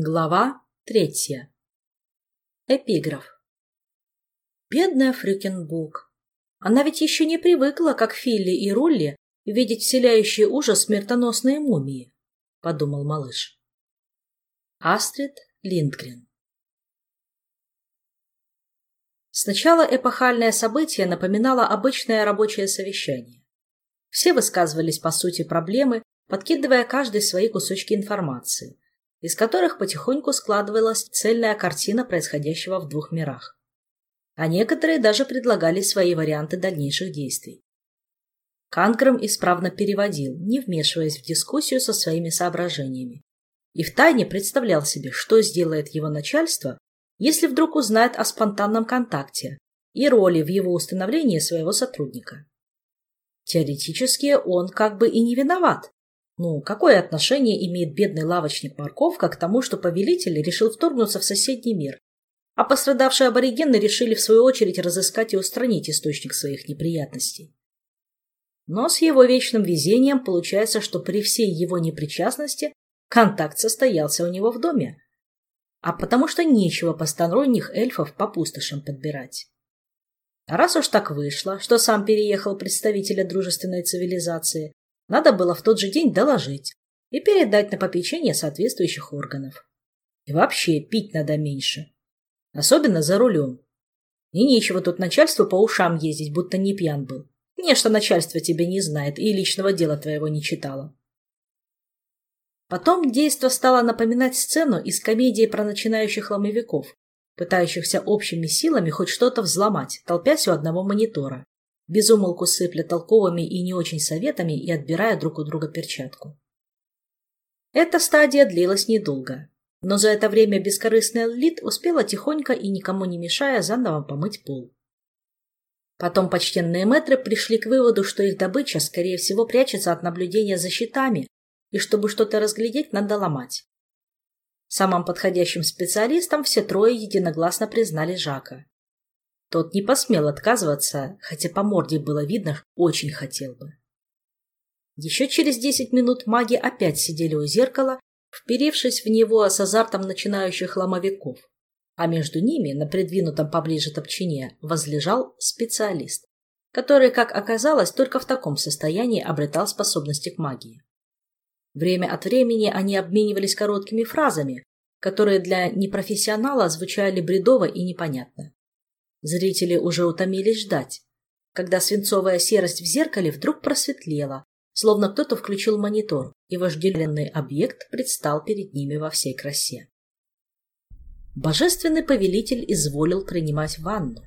Глава третья. Эпиграф. Бедная Фрюкенбук. Она ведь еще не привыкла, как Филли и Рулли, видеть вселяющий ужас смертоносные мумии, — подумал малыш. Астрид Линдгрен. Сначала эпохальное событие напоминало обычное рабочее совещание. Все высказывались по сути проблемы, подкидывая каждый свои кусочки информации, из которых потихоньку складывалась цельная картина происходящего в двух мирах. А некоторые даже предлагали свои варианты дальнейших действий. Канграм исправно переводил, не вмешиваясь в дискуссию со своими соображениями, и втайне представлял себе, что сделает его начальство, если вдруг узнает о спонтанном контакте и роли в его установлении своего сотрудника. Теоретически он как бы и не виноват, ну, какое отношение имеет бедный лавочник Морковка к тому, что повелитель решил вторгнуться в соседний мир, а пострадавшие аборигены решили в свою очередь разыскать и устранить источник своих неприятностей? Но с его вечным везением получается, что при всей его непричастности контакт состоялся у него в доме. А потому что нечего посторонних эльфов по пустошам подбирать. Раз уж так вышло, что сам переехал представителя дружественной цивилизации, надо было в тот же день доложить и передать на попечение соответствующих органов. И вообще пить надо меньше. Особенно за рулем. И нечего тут начальству по ушам ездить, будто не пьян был. Не, что начальство тебя не знает и личного дела твоего не читало. Потом действо стало напоминать сцену из комедии про начинающих ломовиков, пытающихся общими силами хоть что-то взломать, толпясь у одного монитора безумолку сыпля толковыми и не очень советами и отбирая друг у друга перчатку. Эта стадия длилась недолго, но за это время бескорыстная Лилит успела тихонько и никому не мешая заново помыть пол. Потом почтенные мэтры пришли к выводу, что их добыча, скорее всего, прячется от наблюдения за щитами, и чтобы что-то разглядеть, надо ломать. Самым подходящим специалистом все трое единогласно признали Жака. Тот не посмел отказываться, хотя по морде было видно, очень хотел бы. Еще через десять минут маги опять сидели у зеркала, вперевшись в него с азартом начинающих ломовиков, а между ними, на придвинутом поближе топчине, возлежал специалист, который, как оказалось, только в таком состоянии обретал способности к магии. Время от времени они обменивались короткими фразами, которые для непрофессионала звучали бредово и непонятно. Зрители уже утомились ждать, когда свинцовая серость в зеркале вдруг просветлела, словно кто-то включил монитор, и вожделенный объект предстал перед ними во всей красе. Божественный повелитель изволил принимать ванну.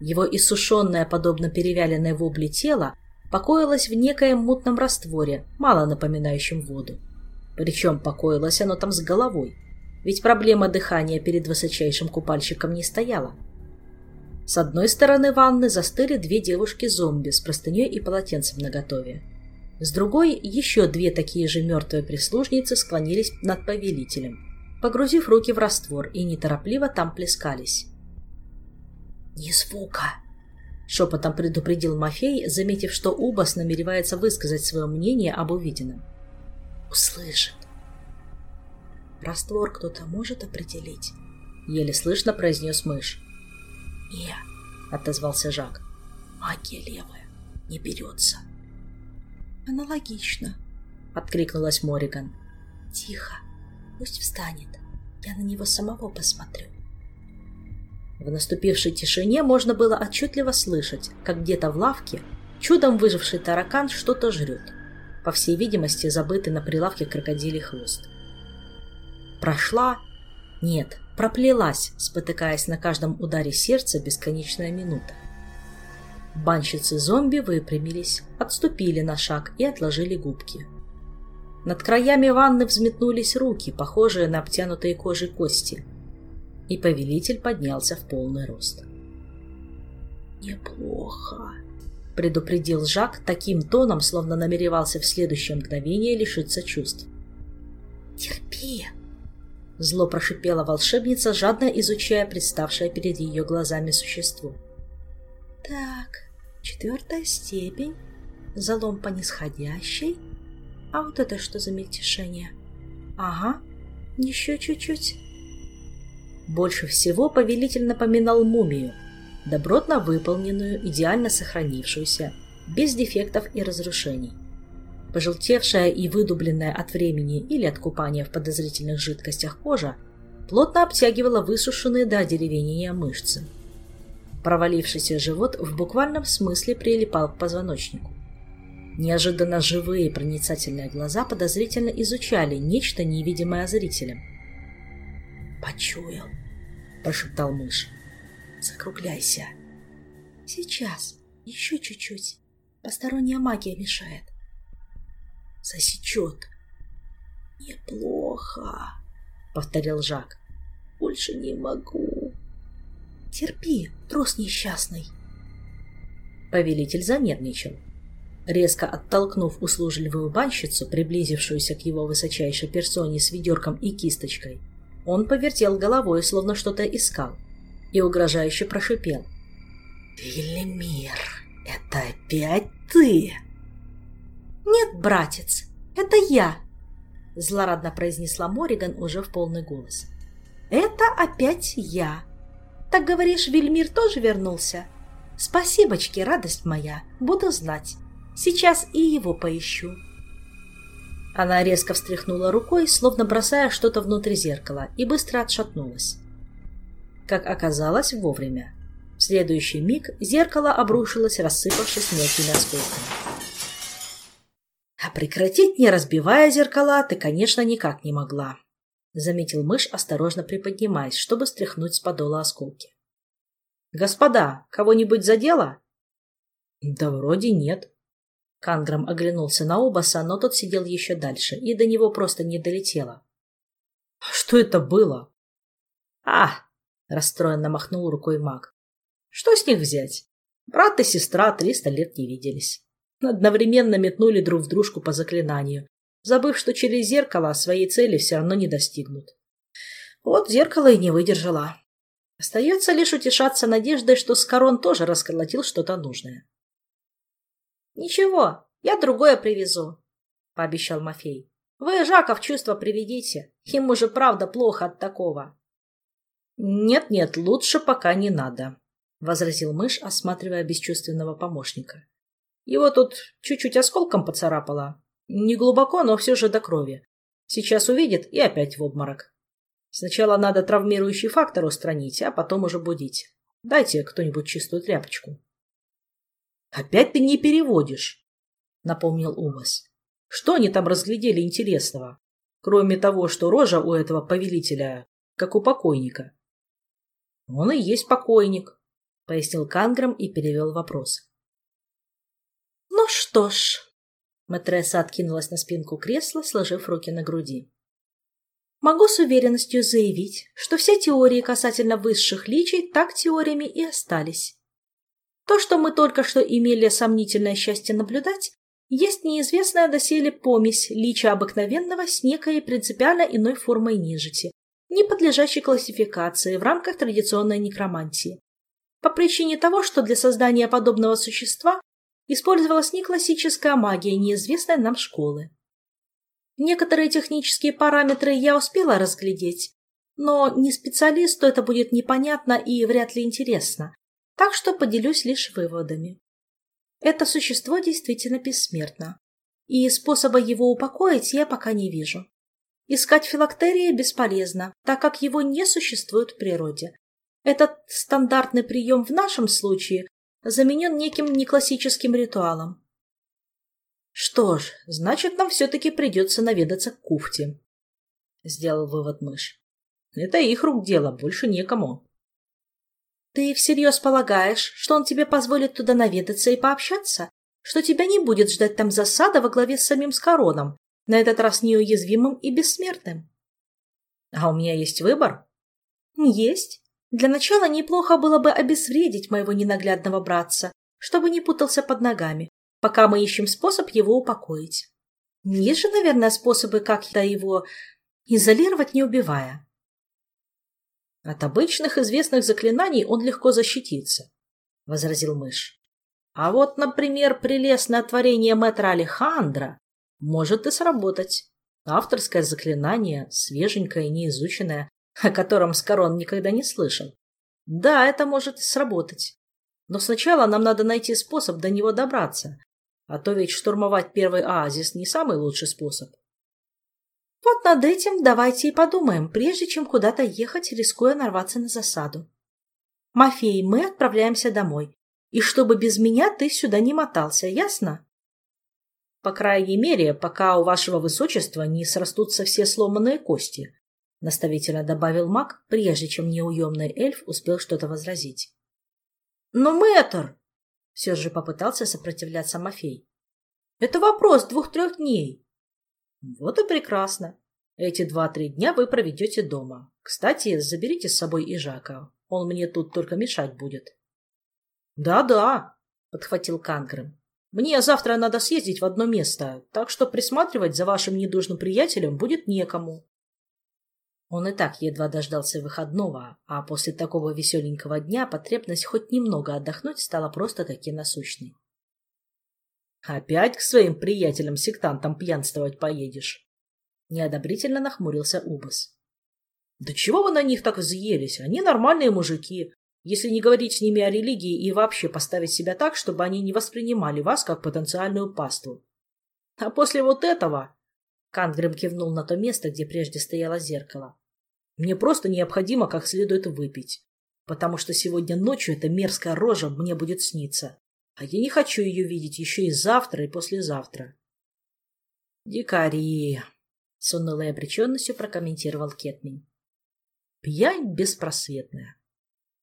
Его иссушенное, подобно перевяленной вобле тело, покоилось в некоем мутном растворе, мало напоминающем воду. Причем покоилось оно там с головой, ведь проблема дыхания перед высочайшим купальщиком не стояла. С одной стороны ванны застыли две девушки-зомби с простыней и полотенцем наготове. С другой еще две такие же мертвые прислужницы склонились над повелителем, погрузив руки в раствор и неторопливо там плескались. «Ни звука!» — шепотом предупредил Мафей, заметив, что Убас намеревается высказать свое мнение об увиденном. «Услышит!» «Раствор кто-то может определить?» — еле слышно произнес мышь. «Не», — отозвался Жак. «Магия левая, не берется». «Аналогично», — откликнулась Мориган. «Тихо, пусть встанет, я на него самого посмотрю». В наступившей тишине можно было отчетливо слышать, как где-то в лавке чудом выживший таракан что-то жрет, по всей видимости, забытый на прилавке крокодилий хвост. Прошла нет, проплелась, спотыкаясь на каждом ударе сердца бесконечная минута. Банщицы-зомби выпрямились, отступили на шаг и отложили губки. Над краями ванны взметнулись руки, похожие на обтянутые кожей кости, и повелитель поднялся в полный рост. «Неплохо», — предупредил Жак таким тоном, словно намеревался в следующее мгновение лишиться чувств. «Терпи», Зло прошипела волшебница, жадно изучая представшее перед ее глазами существо. Так, четвертая степень, залом по нисходящей. А вот это что за мельтешение? Ага, Еще чуть-чуть. Больше всего повелитель напоминал мумию, добротно выполненную, идеально сохранившуюся, без дефектов и разрушений. Пожелтевшая и выдубленная от времени или от купания в подозрительных жидкостях кожа плотно обтягивала высушенные до одеревенения мышцы. Провалившийся живот в буквальном смысле прилипал к позвоночнику. Неожиданно живые проницательные глаза подозрительно изучали нечто невидимое зрителям. «Почуял», — прошептал мышь. «Закругляйся». «Сейчас, еще чуть-чуть. Посторонняя магия мешает». «Засечет». «Неплохо», — повторил Жак. «Больше не могу». «Терпи, трус несчастный». Повелитель занервничал. Резко оттолкнув услужливую банщицу, приблизившуюся к его высочайшей персоне с ведерком и кисточкой, он повертел головой, словно что-то искал, и угрожающе прошипел. «Велимир, это опять ты?» «Нет, братец, это я!» — злорадно произнесла Мориган уже в полный голос. «Это опять я!» «Так говоришь, Вельмир тоже вернулся?» «Спасибочки, радость моя, буду знать. Сейчас и его поищу. Она резко встряхнула рукой, словно бросая что-то внутрь зеркала, и быстро отшатнулась. Как оказалось, вовремя. В следующий миг зеркало обрушилось, рассыпавшись мелкими осколками. А прекратить, не разбивая зеркала, ты, конечно, никак не могла, — заметил мышь, осторожно приподнимаясь, чтобы стряхнуть с подола осколки. — Господа, кого-нибудь задело? — Да вроде нет, Канграм оглянулся на Обаса, но тот сидел еще дальше, и до него просто не долетело. «Что это было?» «А!» — расстроенно махнул рукой маг. «Что с них взять? Брат и сестра триста лет не виделись. Одновременно метнули друг в дружку по заклинанию, забыв, что через зеркало своей цели все равно не достигнут. Вот зеркало и не выдержало. Остается лишь утешаться надеждой, что Скорон тоже расколотил что-то нужное. «Ничего, я другое привезу», — пообещал Мафей. «Вы Жака в чувство приведите. Ему же правда плохо от такого». «Нет-нет, лучше пока не надо», — возразил мышь, осматривая бесчувственного помощника. «Его тут чуть-чуть осколком поцарапало. Не глубоко, но все же до крови. Сейчас увидит и опять в обморок. Сначала надо травмирующий фактор устранить, а потом уже будить. Дайте кто-нибудь чистую тряпочку». «Опять ты не переводишь», — напомнил Умас. «Что они там разглядели интересного, кроме того, что рожа у этого повелителя, как у покойника?» «Он и есть покойник», — пояснил Канграм и перевел вопрос. «Ну что ж», — матресса откинулась на спинку кресла, сложив руки на груди. «Могу с уверенностью заявить, что все теории касательно высших личий так теориями и остались. То, что мы только что имели сомнительное счастье наблюдать, есть неизвестная доселе помесь лича обыкновенного с некой принципиально иной формой нежити, не подлежащей классификации в рамках традиционной некромантии. По причине того, что для создания подобного существа использовалась не классическая магия неизвестной нам школы. Некоторые технические параметры я успела разглядеть, но не специалисту это будет непонятно и вряд ли интересно, так что поделюсь лишь выводами. Это существо действительно бессмертно, и способа его упокоить я пока не вижу. Искать филактерии бесполезно, так как его не существует в природе. Этот стандартный прием в нашем случае заменен неким неклассическим ритуалом. Что ж, значит, нам все-таки придется наведаться к Куфте, — сделал вывод мышь. Это их рук дело, больше некому. Ты всерьез полагаешь, что он тебе позволит туда наведаться и пообщаться? Что тебя не будет ждать там засада во главе с самим Скороном, на этот раз неуязвимым и бессмертным? А у меня есть выбор? Есть. Для начала неплохо было бы обезвредить моего ненаглядного братца, чтобы не путался под ногами, пока мы ищем способ его упокоить. Есть же, наверное, способы как-то его изолировать, не убивая. От обычных известных заклинаний он легко защитится, — возразил мышь. А вот, например, прелестное творение мэтра Алехандра может и сработать. Авторское заклинание, свеженькое, неизученное, о котором Скорон никогда не слышал. Да, это может сработать. Но сначала нам надо найти способ до него добраться. А то ведь штурмовать первый оазис не самый лучший способ. Вот над этим давайте и подумаем, прежде чем куда-то ехать, рискуя нарваться на засаду. Мафей, мы отправляемся домой. И чтобы без меня ты сюда не мотался, ясно? По крайней мере, пока у вашего высочества не срастутся все сломанные кости, наставительно добавил маг, прежде чем неуемный эльф успел что-то возразить. Но, мэтр, все же попытался сопротивляться Мафей. Это вопрос двух-трех дней. Вот и прекрасно. Эти два-три дня вы проведете дома. Кстати, заберите с собой и Жака. Он мне тут только мешать будет. Да-да, подхватил Кангрем. Мне завтра надо съездить в одно место, так что присматривать за вашим недужным приятелем будет некому. Он и так едва дождался выходного, а после такого веселенького дня потребность хоть немного отдохнуть стала просто-таки насущной. «Опять к своим приятелям-сектантам пьянствовать поедешь?» Неодобрительно нахмурился Убас. «Да чего вы на них так взъелись? Они нормальные мужики, если не говорить с ними о религии и вообще поставить себя так, чтобы они не воспринимали вас как потенциальную паству. А после вот этого...» Кангрим кивнул на то место, где прежде стояло зеркало. Мне просто необходимо как следует выпить, потому что сегодня ночью эта мерзкая рожа мне будет сниться, а я не хочу ее видеть еще и завтра, и послезавтра. Дикари, с унылой обреченностью прокомментировал Кетмин. Пьянь беспросветная.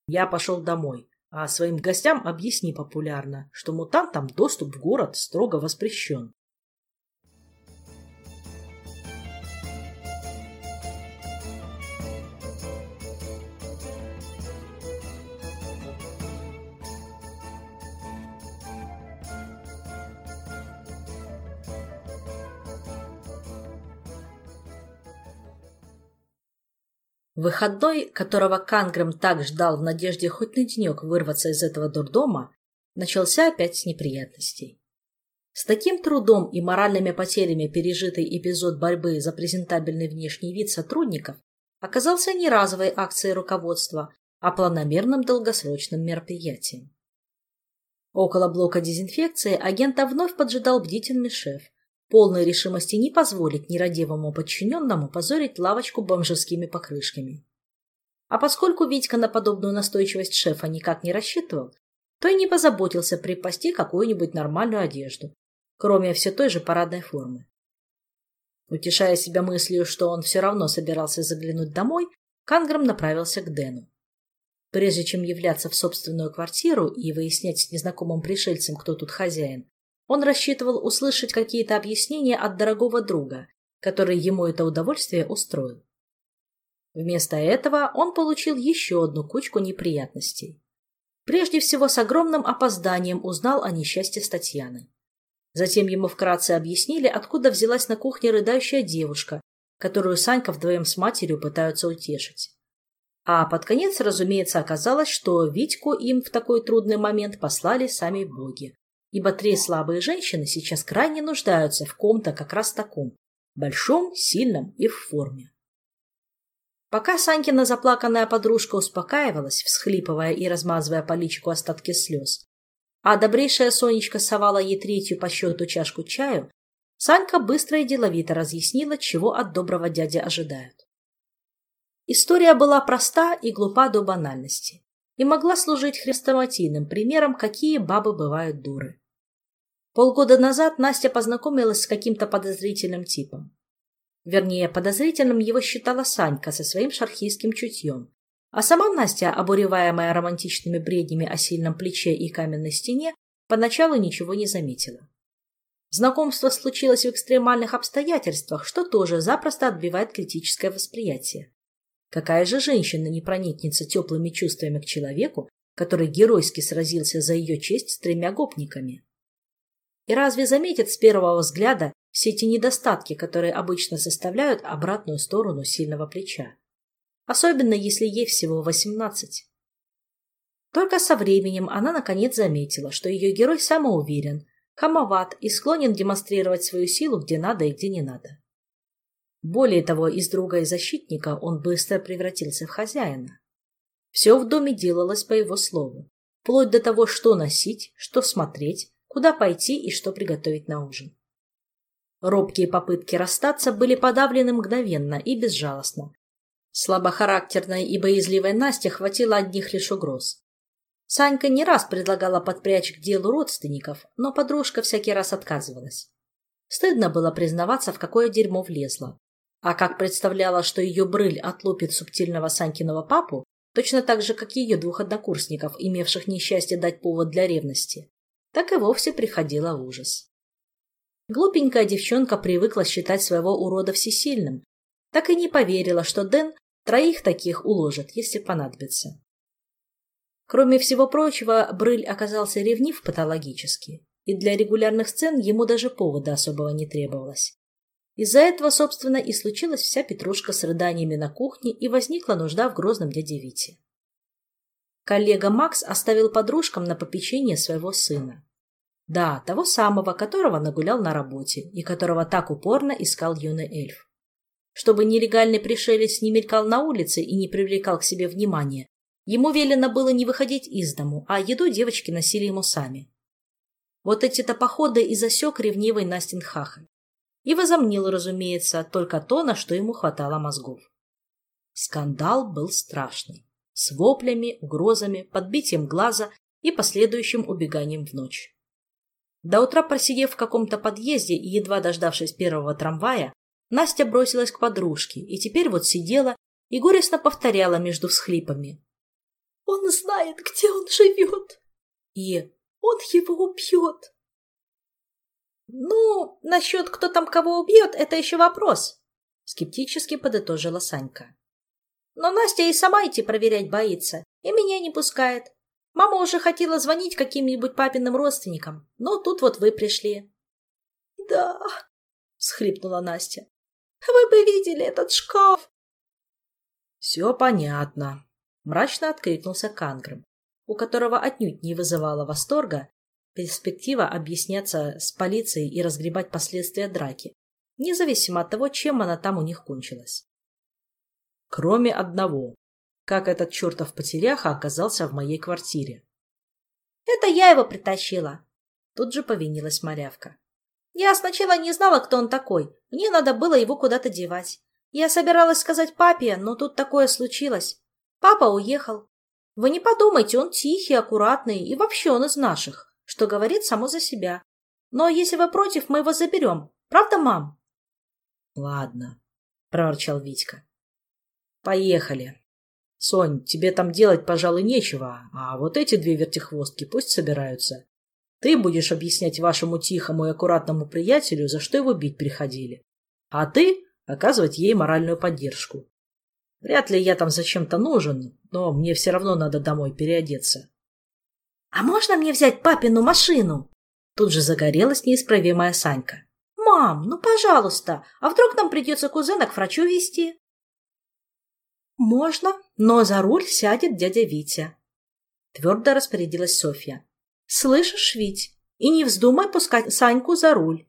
Я пошел домой, а своим гостям объясни популярно, что мутантам доступ в город строго воспрещен. Выходной, которого Кангрем так ждал в надежде хоть на денек вырваться из этого дурдома, начался опять с неприятностей. С таким трудом и моральными потерями пережитый эпизод борьбы за презентабельный внешний вид сотрудников оказался не разовой акцией руководства, а планомерным долгосрочным мероприятием. Около блока дезинфекции агента вновь поджидал бдительный шеф, полной решимости не позволить нерадивому подчиненному позорить лавочку бомжескими покрышками. А поскольку Витька на подобную настойчивость шефа никак не рассчитывал, то и не позаботился припасти какую-нибудь нормальную одежду, кроме все той же парадной формы. Утешая себя мыслью, что он все равно собирался заглянуть домой, Канграм направился к Дэну. Прежде чем являться в собственную квартиру и выяснять с незнакомым пришельцем, кто тут хозяин, он рассчитывал услышать какие-то объяснения от дорогого друга, который ему это удовольствие устроил. Вместо этого он получил еще одну кучку неприятностей. Прежде всего, с огромным опозданием узнал о несчастье Татьяны. Затем ему вкратце объяснили, откуда взялась на кухне рыдающая девушка, которую Санька вдвоем с матерью пытаются утешить. А под конец, разумеется, оказалось, что Витьку им в такой трудный момент послали сами боги, ибо три слабые женщины сейчас крайне нуждаются в ком-то как раз таком, большом, сильном и в форме. Пока Санькина заплаканная подружка успокаивалась, всхлипывая и размазывая по личику остатки слез, а добрейшая Сонечка совала ей третью по счету чашку чаю, Санька быстро и деловито разъяснила, чего от доброго дяди ожидают. История была проста и глупа до банальности и могла служить хрестоматийным примером, какие бабы бывают дуры. Полгода назад Настя познакомилась с каким-то подозрительным типом. Вернее, подозрительным его считала Санька со своим шархийским чутьем. А сама Настя, обуреваемая романтичными бреднями о сильном плече и каменной стене, поначалу ничего не заметила. Знакомство случилось в экстремальных обстоятельствах, что тоже запросто отбивает критическое восприятие. Какая же женщина не проникнется теплыми чувствами к человеку, который геройски сразился за ее честь с тремя гопниками? И разве заметит с первого взгляда все эти недостатки, которые обычно составляют обратную сторону сильного плеча? Особенно, если ей всего восемнадцать. Только со временем она наконец заметила, что ее герой самоуверен, хамоват и склонен демонстрировать свою силу где надо и где не надо. Более того, из друга и защитника он быстро превратился в хозяина. Все в доме делалось по его слову, вплоть до того, что носить, что смотреть, куда пойти и что приготовить на ужин. Робкие попытки расстаться были подавлены мгновенно и безжалостно. Слабохарактерной и боязливой Насте хватило одних лишь угроз. Санька не раз предлагала подпрячь к делу родственников, но подружка всякий раз отказывалась. Стыдно было признаваться, в какое дерьмо влезла. А как представляла, что ее брыль отлупит субтильного Санькиного папу, точно так же, как ее двух однокурсников, имевших несчастье дать повод для ревности, так и вовсе приходила в ужас. Глупенькая девчонка привыкла считать своего урода всесильным, так и не поверила, что Дэн троих таких уложит, если понадобится. Кроме всего прочего, Брыль оказался ревнив патологически, и для регулярных сцен ему даже повода особого не требовалось. Из-за этого, собственно, и случилась вся петрушка с рыданиями на кухне, и возникла нужда в грозном дяде Вите. Коллега Макс оставил подружкам на попечение своего сына. Да, того самого, которого нагулял на работе и которого так упорно искал юный эльф. Чтобы нелегальный пришелец не мелькал на улице и не привлекал к себе внимания, ему велено было не выходить из дому, а еду девочки носили ему сами. Вот эти-то походы и засек ревнивый Настин Хахаль. И возомнил, разумеется, только то, на что ему хватало мозгов. Скандал был страшный, с воплями, угрозами, подбитием глаза и последующим убеганием в ночь. До утра просидев в каком-то подъезде и едва дождавшись первого трамвая, Настя бросилась к подружке и теперь вот сидела и горестно повторяла между всхлипами. «Он знает, где он живет, и он его убьет». «Ну, насчет кто там кого убьет, это еще вопрос», — скептически подытожила Санька. «Но Настя и сама идти проверять боится, и меня не пускает. Мама уже хотела звонить каким-нибудь папиным родственникам, но тут вот вы пришли». «Да», — схлипнула Настя, — «вы бы видели этот шкаф». «Все понятно», — мрачно откликнулся Канграм, у которого отнюдь не вызывало восторга перспектива объясняться с полицией и разгребать последствия драки, независимо от того, чем она там у них кончилась. Кроме одного. Как этот чертов потеряха оказался в моей квартире. «Это я его притащила!» Тут же повинилась малявка. «Я сначала не знала, кто он такой. Мне надо было его куда-то девать. Я собиралась сказать папе, но тут такое случилось. Папа уехал. Вы не подумайте, он тихий, аккуратный и вообще он из наших что говорит само за себя. Но если вы против, мы его заберем. Правда, мам? — Ладно, — проворчал Витька. — Поехали. Сонь, тебе там делать, пожалуй, нечего, а вот эти две вертихвостки пусть собираются. Ты будешь объяснять вашему тихому и аккуратному приятелю, за что его бить приходили. А ты оказывать ей моральную поддержку. Вряд ли я там зачем-то нужен, но мне все равно надо домой переодеться. «А можно мне взять папину машину?» Тут же загорелась неисправимая Санька. «Мам, ну пожалуйста, а вдруг нам придется кузена к врачу везти?» «Можно, но за руль сядет дядя Витя», — твердо распорядилась Софья. «Слышишь, Вить, и не вздумай пускать Саньку за руль.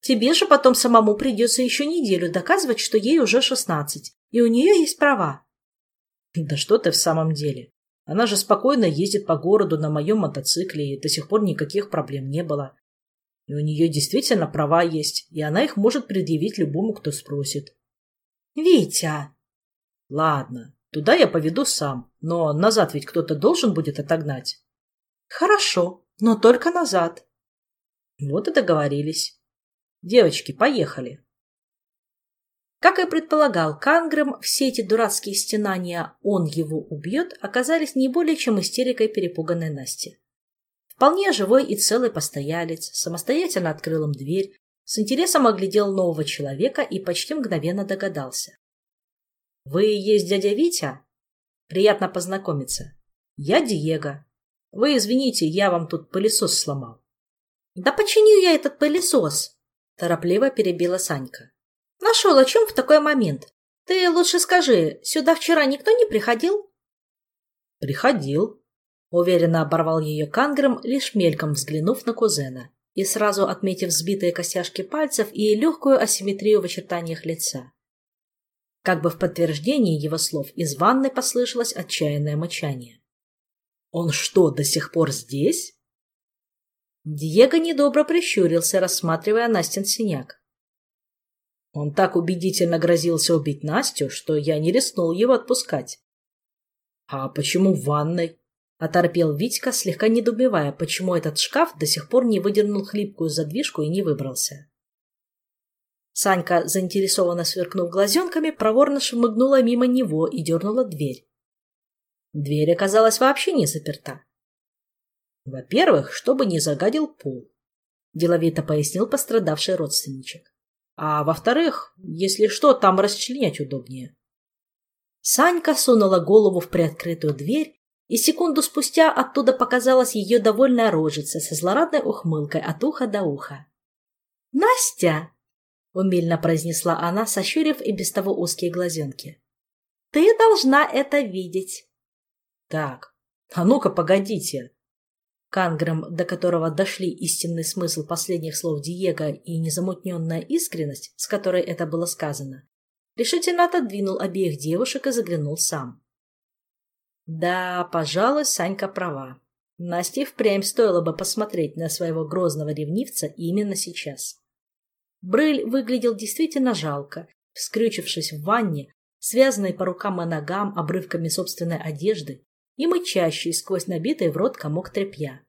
Тебе же потом самому придется еще неделю доказывать, что ей уже шестнадцать, и у нее есть права». «Да что ты в самом деле? Она же спокойно ездит по городу на моем мотоцикле, и до сих пор никаких проблем не было. И у нее действительно права есть, и она их может предъявить любому, кто спросит. «Витя!» «Ладно, туда я поведу сам, но назад ведь кто-то должен будет отогнать». «Хорошо, но только назад». Вот и договорились. Девочки, поехали. Как и предполагал Кангрэм, все эти дурацкие стенания «он его убьет» оказались не более чем истерикой перепуганной Насти. Вполне живой и целый постоялец самостоятельно открыл им дверь, с интересом оглядел нового человека и почти мгновенно догадался. «Вы есть дядя Витя? Приятно познакомиться. Я Диего. Вы извините, я вам тут пылесос сломал». «Да починю я этот пылесос!» – торопливо перебила Санька. Нашел о чем в такой момент. Ты лучше скажи, сюда вчера никто не приходил? Приходил. Уверенно оборвал ее Кангром, лишь мельком взглянув на кузена и сразу отметив сбитые костяшки пальцев и легкую асимметрию в очертаниях лица. Как бы в подтверждении его слов из ванной послышалось отчаянное мычание. «Он что, до сих пор здесь?» Диего недобро прищурился, рассматривая Настин синяк. Он так убедительно грозился убить Настю, что я не рискнул его отпускать. «А почему в ванной?» — оторпел Витька, слегка недоумевая, почему этот шкаф до сих пор не выдернул хлипкую задвижку и не выбрался. Санька, заинтересованно сверкнув глазенками, проворно шмыгнула мимо него и дернула дверь. Дверь оказалась вообще не заперта. Во-первых, чтобы не загадил пол, деловито пояснил пострадавший родственничек. А во-вторых, если что, там расчленять удобнее. Санька сунула голову в приоткрытую дверь, и секунду спустя оттуда показалась ее довольная рожица со злорадной ухмылкой от уха до уха. «Настя!» — умильно произнесла она, сощурив и без того узкие глазенки. «Ты должна это видеть!» «Так, а ну-ка, погодите!» Канграм, до которого дошли истинный смысл последних слов Диего и незамутненная искренность, с которой это было сказано, решительно отодвинул обеих девушек и заглянул сам. Да, пожалуй, Санька права. Насте впрямь стоило бы посмотреть на своего грозного ревнивца именно сейчас. Брыль выглядел действительно жалко, скрючившись в ванне, связанной по рукам и ногам обрывками собственной одежды и мычащий сквозь набитый в рот комок тряпья.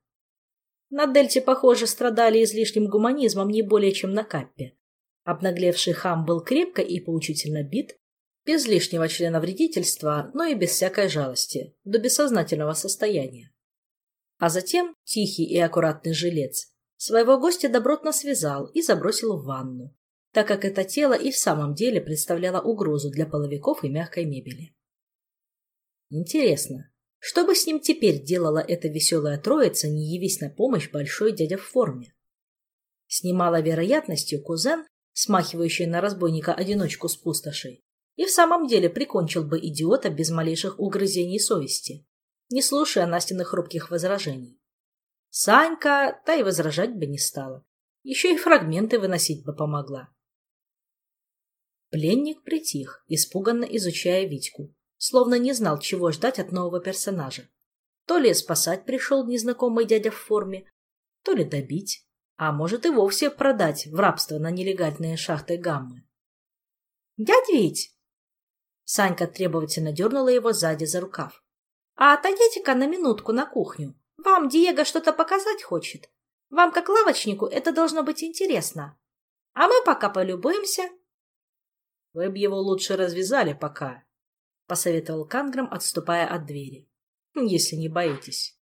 На Дельте, похоже, страдали излишним гуманизмом не более чем на Каппе. Обнаглевший хам был крепко и поучительно бит, без лишнего члена вредительства, но и без всякой жалости, до бессознательного состояния. А затем тихий и аккуратный жилец своего гостя добротно связал и забросил в ванну, так как это тело и в самом деле представляло угрозу для половиков и мягкой мебели. Интересно, что бы с ним теперь делала эта веселая троица, не явись на помощь большой дядя в форме? С немалой вероятностью кузен, смахивающий на разбойника-одиночку с пустошей, и в самом деле прикончил бы идиота без малейших угрызений совести, не слушая Настиных хрупких возражений. Санька, та и возражать бы не стала. Еще и фрагменты выносить бы помогла. Пленник притих, испуганно изучая Витьку словно не знал, чего ждать от нового персонажа. То ли спасать пришел незнакомый дядя в форме, то ли добить, а может и вовсе продать в рабство на нелегальные шахты гаммы. «Дядь Вить!» Санька требовательно дернула его сзади за рукав. «А отойдите-ка на минутку на кухню. Вам Диего что-то показать хочет. Вам, как лавочнику, это должно быть интересно. А мы пока полюбуемся». «Вы б его лучше развязали пока», — посоветовал Канграм, отступая от двери. «Если не боитесь».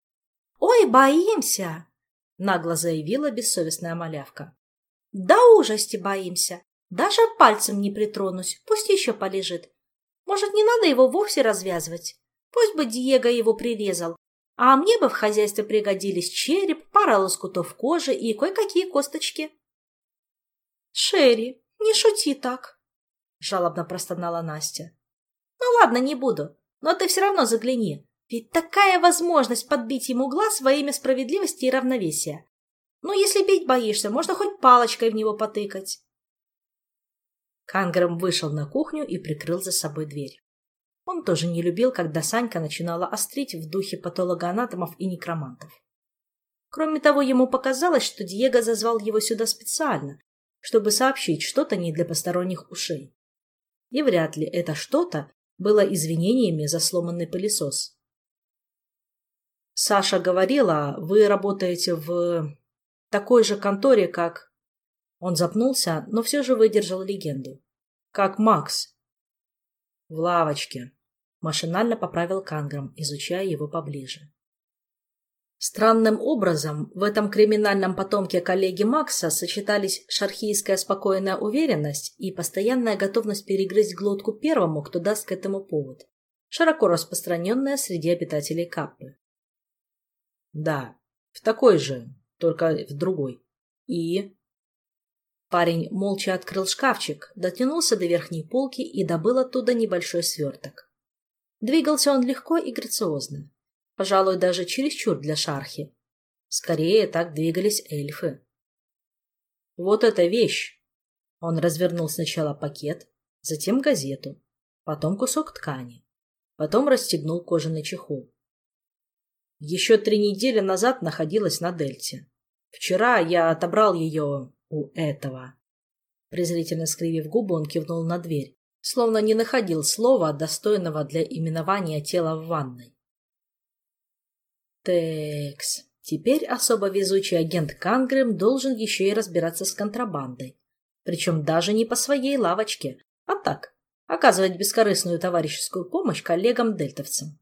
«Ой, боимся!» — нагло заявила бессовестная малявка. «Да ужасти боимся. Даже пальцем не притронусь, пусть еще полежит. Может, не надо его вовсе развязывать? Пусть бы Диего его прирезал. А мне бы в хозяйстве пригодились череп, пара лоскутов кожи и кое-какие косточки». «Шерри, не шути так!» — жалобно простонала Настя. Ну ладно, не буду. Но ты все равно загляни. Ведь такая возможность подбить ему глаз во имя справедливости и равновесия. Ну, если бить боишься, можно хоть палочкой в него потыкать. Канграм вышел на кухню и прикрыл за собой дверь. Он тоже не любил, когда Санька начинала острить в духе патологоанатомов и некромантов. Кроме того, ему показалось, что Диего зазвал его сюда специально, чтобы сообщить что-то не для посторонних ушей. И вряд ли это что-то было извинениями за сломанный пылесос. Саша говорила, вы работаете в такой же конторе, как... Он запнулся, но все же выдержал легенду. Как Макс. В лавочке. Машинально поправил Канграм, изучая его поближе. Странным образом в этом криминальном потомке коллеги Макса сочетались шархийская спокойная уверенность и постоянная готовность перегрызть глотку первому, кто даст к этому повод, широко распространенная среди обитателей Каппы. Да, в такой же, только в другой. И... Парень молча открыл шкафчик, дотянулся до верхней полки и добыл оттуда небольшой сверток. Двигался он легко и грациозно, Пожалуй, даже чересчур для шархи. Скорее, так двигались эльфы. Вот эта вещь. Он развернул сначала пакет, затем газету, потом кусок ткани, потом расстегнул кожаный чехол. Еще три недели назад находилась на Дельте. Вчера я отобрал ее у этого. Презрительно скривив губы, он кивнул на дверь, словно не находил слова, достойного для именования тела в ванной. Текс. Теперь особо везучий агент Кангрем должен еще и разбираться с контрабандой. Причем даже не по своей лавочке, а так, оказывать бескорыстную товарищескую помощь коллегам-дельтовцам.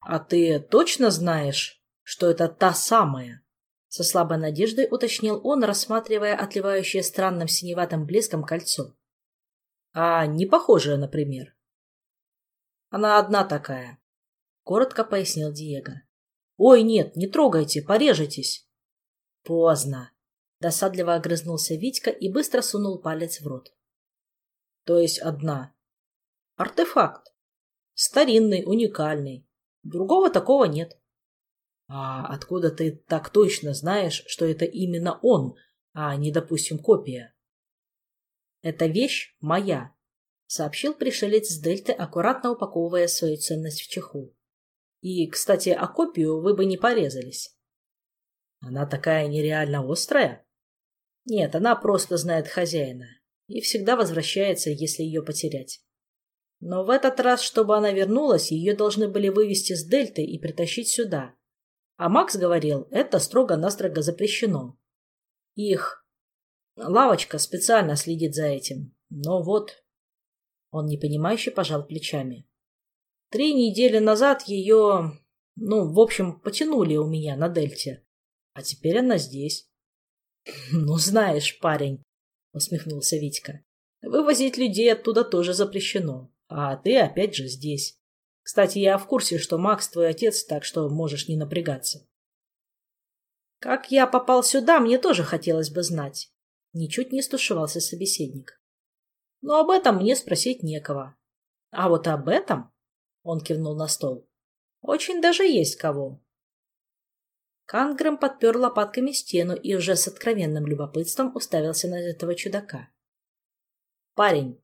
«А ты точно знаешь, что это та самая?» Со слабой надеждой уточнил он, рассматривая отливающее странным синеватым блеском кольцо. «А не похожее, например?» «Она одна такая», — коротко пояснил Диего. «Ой, нет, не трогайте, порежетесь». «Поздно», — досадливо огрызнулся Витька и быстро сунул палец в рот. «То есть одна?» «Артефакт. Старинный, уникальный. Другого такого нет. А откуда ты так точно знаешь, что это именно он, а не, допустим, копия? Эта вещь моя, сообщил пришелец с Дельты, аккуратно упаковывая свою ценность в чехол. И, кстати, о копию вы бы не порезались. Она такая нереально острая? Нет, она просто знает хозяина и всегда возвращается, если ее потерять. Но в этот раз, чтобы она вернулась, ее должны были вывести с Дельты и притащить сюда. А Макс говорил, это строго-настрого запрещено. Их лавочка специально следит за этим. Но вот... Он непонимающе пожал плечами. Три недели назад ее... Ну, в общем, потянули у меня на Дельте. А теперь она здесь. Ну, знаешь, парень, усмехнулся Витька, вывозить людей оттуда тоже запрещено. А ты опять же здесь. Кстати, я в курсе, что Макс твой отец, так что можешь не напрягаться. Как я попал сюда, мне тоже хотелось бы знать. Ничуть не стушевался собеседник. Но об этом мне спросить некого. А вот об этом, он кивнул на стол, очень даже есть кого. Кангрем подпер лопатками стену и уже с откровенным любопытством уставился на этого чудака. «Парень,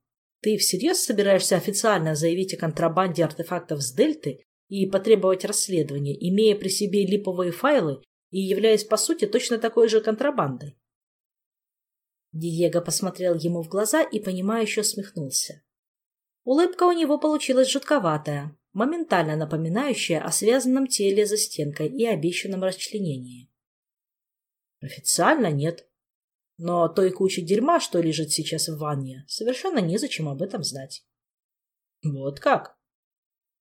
ты всерьез собираешься официально заявить о контрабанде артефактов с Дельты и потребовать расследования, имея при себе липовые файлы и являясь, по сути, точно такой же контрабандой? Диего посмотрел ему в глаза и, понимающе усмехнулся. Улыбка у него получилась жутковатая, моментально напоминающая о связанном теле за стенкой и обещанном расчленении. «Официально нет», но той кучи дерьма, что лежит сейчас в ванне, совершенно незачем об этом знать. Вот как?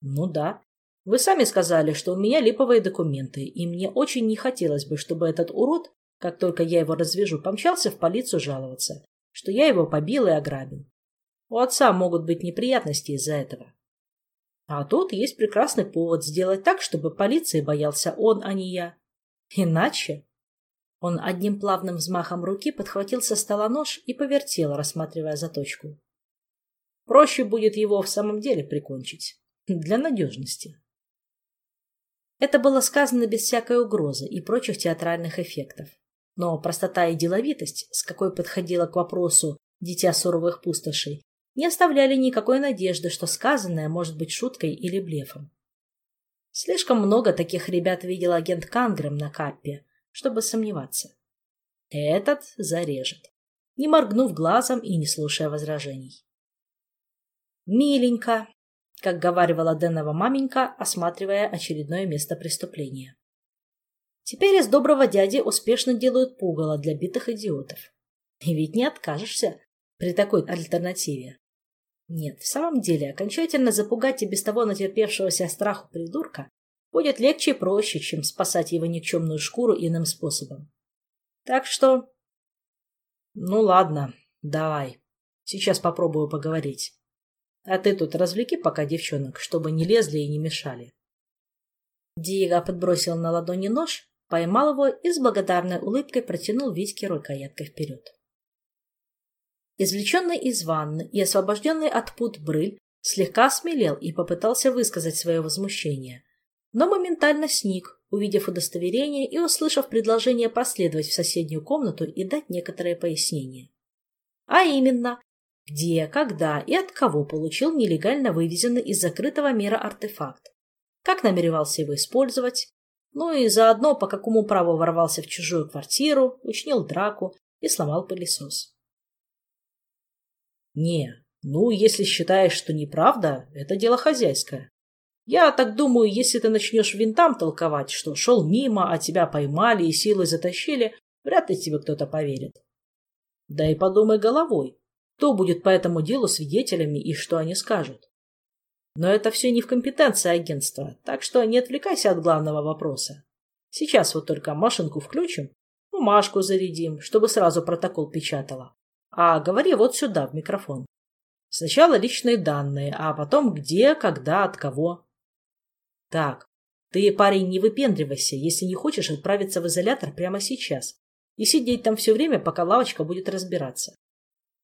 Ну да. Вы сами сказали, что у меня липовые документы, и мне очень не хотелось бы, чтобы этот урод, как только я его развяжу, помчался в полицию жаловаться, что я его побил и ограбил. У отца могут быть неприятности из-за этого. А тут есть прекрасный повод сделать так, чтобы полиции боялся он, а не я. Иначе... Он одним плавным взмахом руки подхватил со стола нож и повертел, рассматривая заточку. Проще будет его в самом деле прикончить. Для надежности. Это было сказано без всякой угрозы и прочих театральных эффектов. Но простота и деловитость, с какой подходила к вопросу «дитя суровых пустошей», не оставляли никакой надежды, что сказанное может быть шуткой или блефом. Слишком много таких ребят видел агент Кангрем на Каппе, чтобы сомневаться. Этот зарежет, не моргнув глазом и не слушая возражений. «Миленько», — как говаривала Денова маменька, осматривая очередное место преступления. Теперь из доброго дяди успешно делают пугало для битых идиотов. И ведь не откажешься при такой альтернативе. Нет, в самом деле, окончательно запугать и без того натерпевшегося страху придурка будет легче и проще, чем спасать его никчемную шкуру иным способом. Так что... Ну ладно, давай. Сейчас попробую поговорить. А ты тут развлеки пока девчонок, чтобы не лезли и не мешали. Диего подбросил на ладони нож, поймал его и с благодарной улыбкой протянул Витьке рукояткой вперед. Извлеченный из ванны и освобожденный от пут брыль слегка смелел и попытался высказать свое возмущение, но моментально сник, увидев удостоверение и услышав предложение последовать в соседнюю комнату и дать некоторые пояснения. А именно, где, когда и от кого получил нелегально вывезенный из закрытого мира артефакт, как намеревался его использовать, ну и заодно по какому праву ворвался в чужую квартиру, учинил драку и сломал пылесос. Не, ну, если считаешь, что неправда, это дело хозяйское. Я так думаю, если ты начнешь винтам толковать, что шел мимо, а тебя поймали и силой затащили, вряд ли тебе кто-то поверит. Да и подумай головой, кто будет по этому делу свидетелями и что они скажут. Но это все не в компетенции агентства, так что не отвлекайся от главного вопроса. Сейчас вот только машинку включим, бумажку зарядим, чтобы сразу протокол печатала. А говори вот сюда, в микрофон. Сначала личные данные, а потом где, когда, от кого. Так, ты, парень, не выпендривайся, если не хочешь отправиться в изолятор прямо сейчас и сидеть там все время, пока лавочка будет разбираться.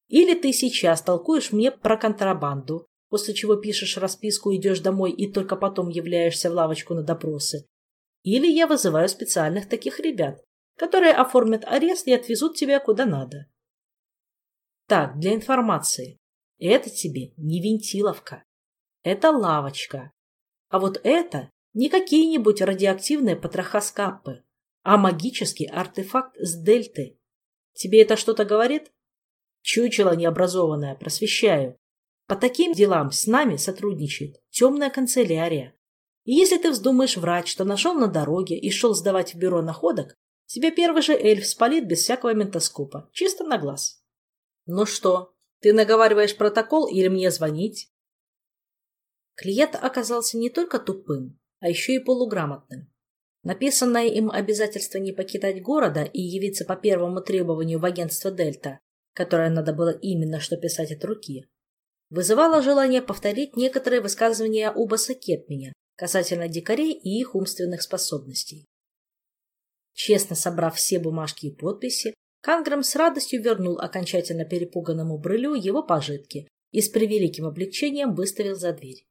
Или ты сейчас толкуешь мне про контрабанду, после чего пишешь расписку, идешь домой и только потом являешься в лавочку на допросы. Или я вызываю специальных таких ребят, которые оформят арест и отвезут тебя куда надо. Так, для информации. Это тебе не винтиловка. Это лавочка. А вот это не какие-нибудь радиоактивные потроха скаппы, а магический артефакт с дельты. Тебе это что-то говорит? Чучело необразованное, просвещаю. По таким делам с нами сотрудничает темная канцелярия. И если ты вздумаешь врать, что нашел на дороге и шел сдавать в бюро находок, тебе первый же эльф спалит без всякого ментоскопа, чисто на глаз. Ну что, ты наговариваешь протокол или мне звонить? Клиент оказался не только тупым, а еще и полуграмотным. Написанное им обязательство не покидать города и явиться по первому требованию в агентство «Дельта», которое надо было именно что писать от руки, вызывало желание повторить некоторые высказывания Убаса Кетменя касательно дикарей и их умственных способностей. Честно собрав все бумажки и подписи, Канграм с радостью вернул окончательно перепуганному брылю его пожитки и с превеликим облегчением выставил за дверь.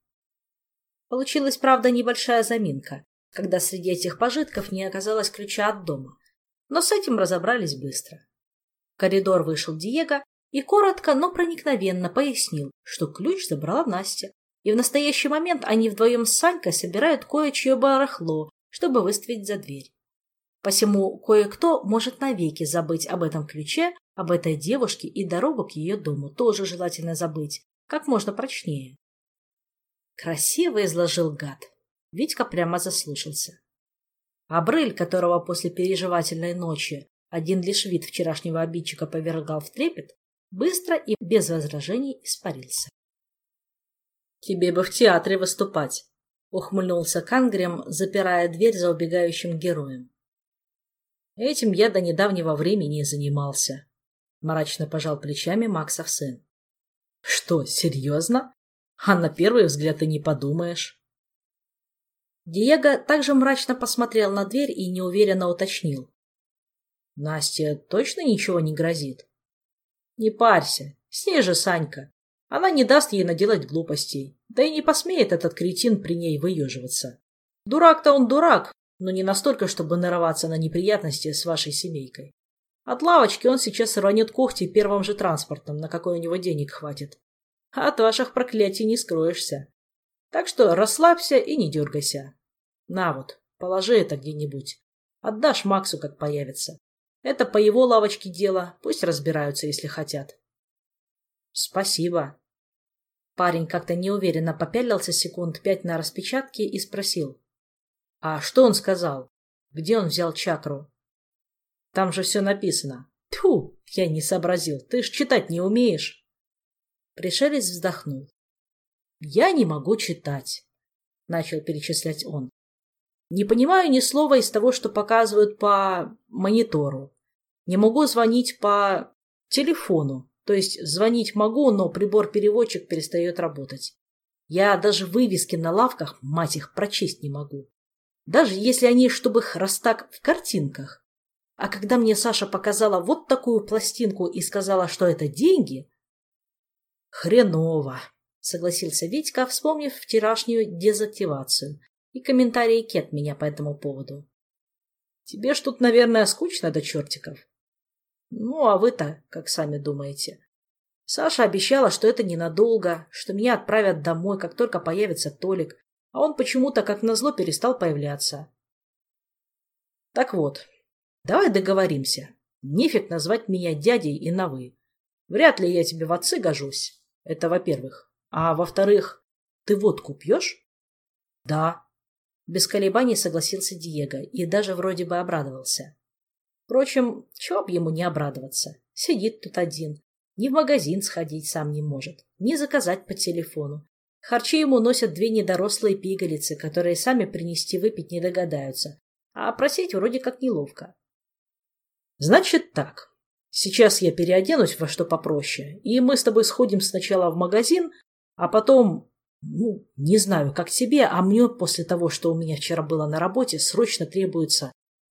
Получилась, правда, небольшая заминка, когда среди этих пожитков не оказалось ключа от дома. Но с этим разобрались быстро. В коридор вышел Диего и коротко, но проникновенно пояснил, что ключ забрала Настя, и в настоящий момент они вдвоем с Санькой собирают кое-чье барахло, чтобы выставить за дверь. Посему кое-кто может навеки забыть об этом ключе, об этой девушке и дорогу к ее дому тоже желательно забыть, как можно прочнее. Красиво изложил гад. Витька прямо заслушался. Брыль, которого после переживательной ночи один лишь вид вчерашнего обидчика повергал в трепет, быстро и без возражений испарился. «Тебе бы в театре выступать», — ухмыльнулся Кангрем, запирая дверь за убегающим героем. «Этим я до недавнего времени занимался», — мрачно пожал плечами Максов сын. «Что, серьезно?» А на первый взгляд и не подумаешь. Диего также мрачно посмотрел на дверь и неуверенно уточнил. Настя точно ничего не грозит? Не парься, с ней же Санька. Она не даст ей наделать глупостей, да и не посмеет этот кретин при ней выеживаться. Дурак-то он дурак, но не настолько, чтобы нарываться на неприятности с вашей семейкой. От лавочки он сейчас рванет когти первым же транспортом, на какой у него денег хватит. От ваших проклятий не скроешься. Так что расслабься и не дергайся. На вот, положи это где-нибудь. Отдашь Максу, как появится. Это по его лавочке дело, пусть разбираются, если хотят. Спасибо. Парень как-то неуверенно попялился секунд пять на распечатке и спросил. А что он сказал? Где он взял чакру? Там же все написано. Тьфу, я не сообразил. Ты ж читать не умеешь. Пришелец вздохнул. «Я не могу читать», — начал перечислять он. «Не понимаю ни слова из того, что показывают по монитору. Не могу звонить по телефону. То есть звонить могу, но прибор-переводчик перестает работать. Я даже вывески на лавках, мать их, прочесть не могу. Даже если они, чтобы их раз так в картинках. А когда мне Саша показала вот такую пластинку и сказала, что это деньги, «Хреново», — согласился Витька, вспомнив вчерашнюю дезактивацию и комментарии Кет меня по этому поводу. «Тебе ж тут, наверное, скучно до чертиков». «Ну, а вы-то, как сами думаете?» Саша обещала, что это ненадолго, что меня отправят домой, как только появится Толик, а он почему-то, как назло, перестал появляться. Так вот, давай договоримся. Нефиг назвать меня дядей и на «вы». Вряд ли я тебе в отцы гожусь. Это во-первых. А во-вторых, ты водку пьешь? Да. Без колебаний согласился Диего и даже вроде бы обрадовался. Впрочем, чего б ему не обрадоваться? Сидит тут один. Ни в магазин сходить сам не может, ни заказать по телефону. Харчи ему носят две недорослые пигалицы, которые сами принести выпить не догадаются, а просить вроде как неловко. Значит так, сейчас я переоденусь во что попроще, и мы с тобой сходим сначала в магазин, а потом, ну, не знаю, как тебе, а мне после того, что у меня вчера было на работе, срочно требуется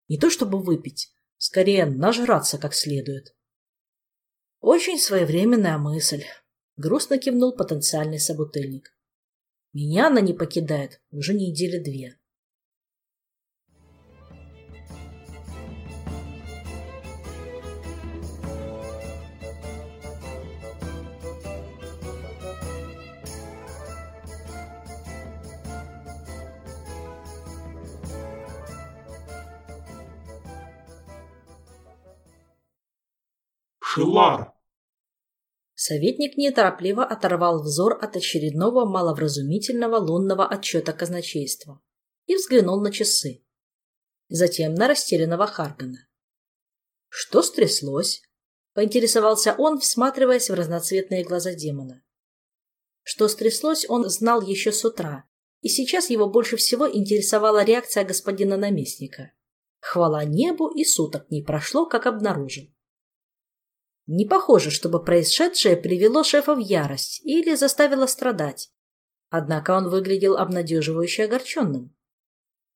не то чтобы выпить, скорее нажраться как следует. Очень своевременная мысль. Грустно кивнул потенциальный собутыльник. Меня она не покидает уже недели две. Шелар! Советник неторопливо оторвал взор от очередного маловразумительного лунного отчета казначейства и взглянул на часы. Затем на растерянного Харгана. «Что стряслось?» — поинтересовался он, всматриваясь в разноцветные глаза демона. Что стряслось, он знал еще с утра, и сейчас его больше всего интересовала реакция господина наместника. Хвала небу, и суток не прошло, как обнаружил. Не похоже, чтобы происшедшее привело шефа в ярость или заставило страдать. Однако он выглядел обнадеживающе огорченным.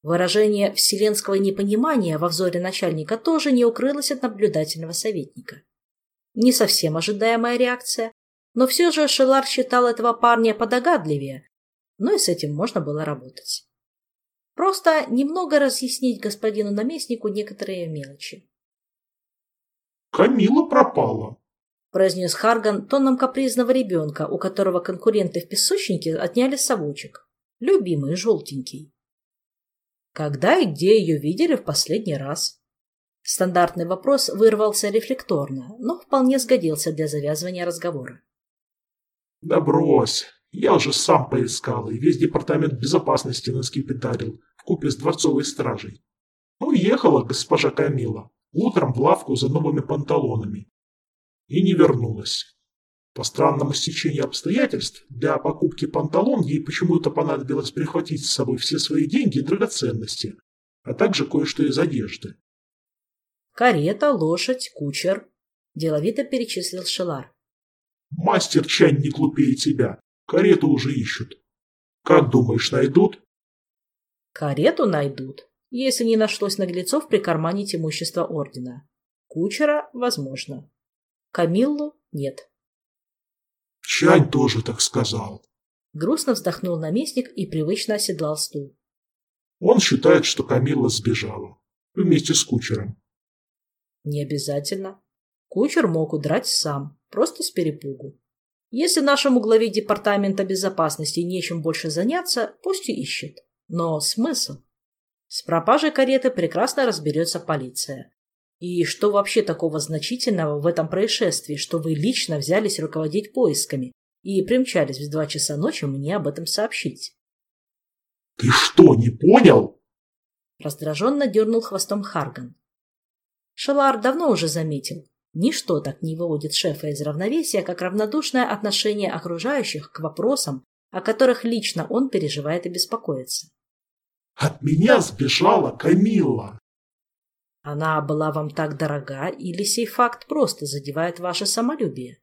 Выражение вселенского непонимания во взоре начальника тоже не укрылось от наблюдательного советника. Не совсем ожидаемая реакция, но все же Шелар считал этого парня подогадливее, но и с этим можно было работать. Просто немного разъяснить господину наместнику некоторые мелочи. Камила пропала, — произнес Харган тоном капризного ребенка, у которого конкуренты в песочнике отняли совочек. Любимый, желтенький. Когда и где ее видели в последний раз? Стандартный вопрос вырвался рефлекторно, но вполне сгодился для завязывания разговора. Да брось, я уже сам поискал и весь департамент безопасности наскипидарил вкупе с дворцовой стражей. Уехала госпожа Камила утром в лавку за новыми панталонами и не вернулась. По странному стечению обстоятельств, для покупки панталон ей почему-то понадобилось прихватить с собой все свои деньги и драгоценности, а также кое-что из одежды. «Карета, лошадь, кучер», – деловито перечислил Шелар. «Мастер Чань не глупее тебя. Карету уже ищут. Как думаешь, найдут?» «Карету найдут если не нашлось наглецов прикарманить имущество ордена. Кучера – возможно. Камиллу – нет. Чань тоже так сказал. Грустно вздохнул наместник и привычно оседлал стул. Он считает, что Камилла сбежала. Вместе с кучером. Не обязательно. Кучер мог удрать сам, просто с перепугу. Если нашему главе департамента безопасности нечем больше заняться, пусть и ищет. Но смысл? С пропажей кареты прекрасно разберется полиция. И что вообще такого значительного в этом происшествии, что вы лично взялись руководить поисками и примчались в два часа ночи мне об этом сообщить? «Ты что, не понял?» Раздраженно дернул хвостом Харган. Шелар давно уже заметил, ничто так не выводит шефа из равновесия, как равнодушное отношение окружающих к вопросам, о которых лично он переживает и беспокоится. От меня сбежала Камилла. Она была вам так дорога или сей факт просто задевает ваше самолюбие?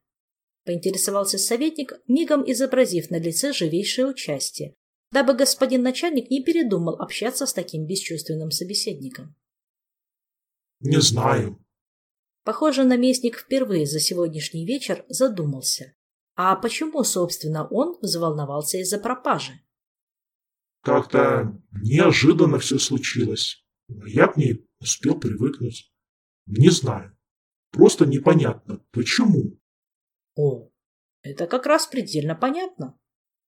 Поинтересовался советник, мигом изобразив на лице живейшее участие, дабы господин начальник не передумал общаться с таким бесчувственным собеседником. Не знаю. Похоже, наместник впервые за сегодняшний вечер задумался. А почему, собственно, он взволновался из-за пропажи? Как-то неожиданно все случилось. Я к ней успел привыкнуть. Не знаю. Просто непонятно, почему. О, Это как раз предельно понятно,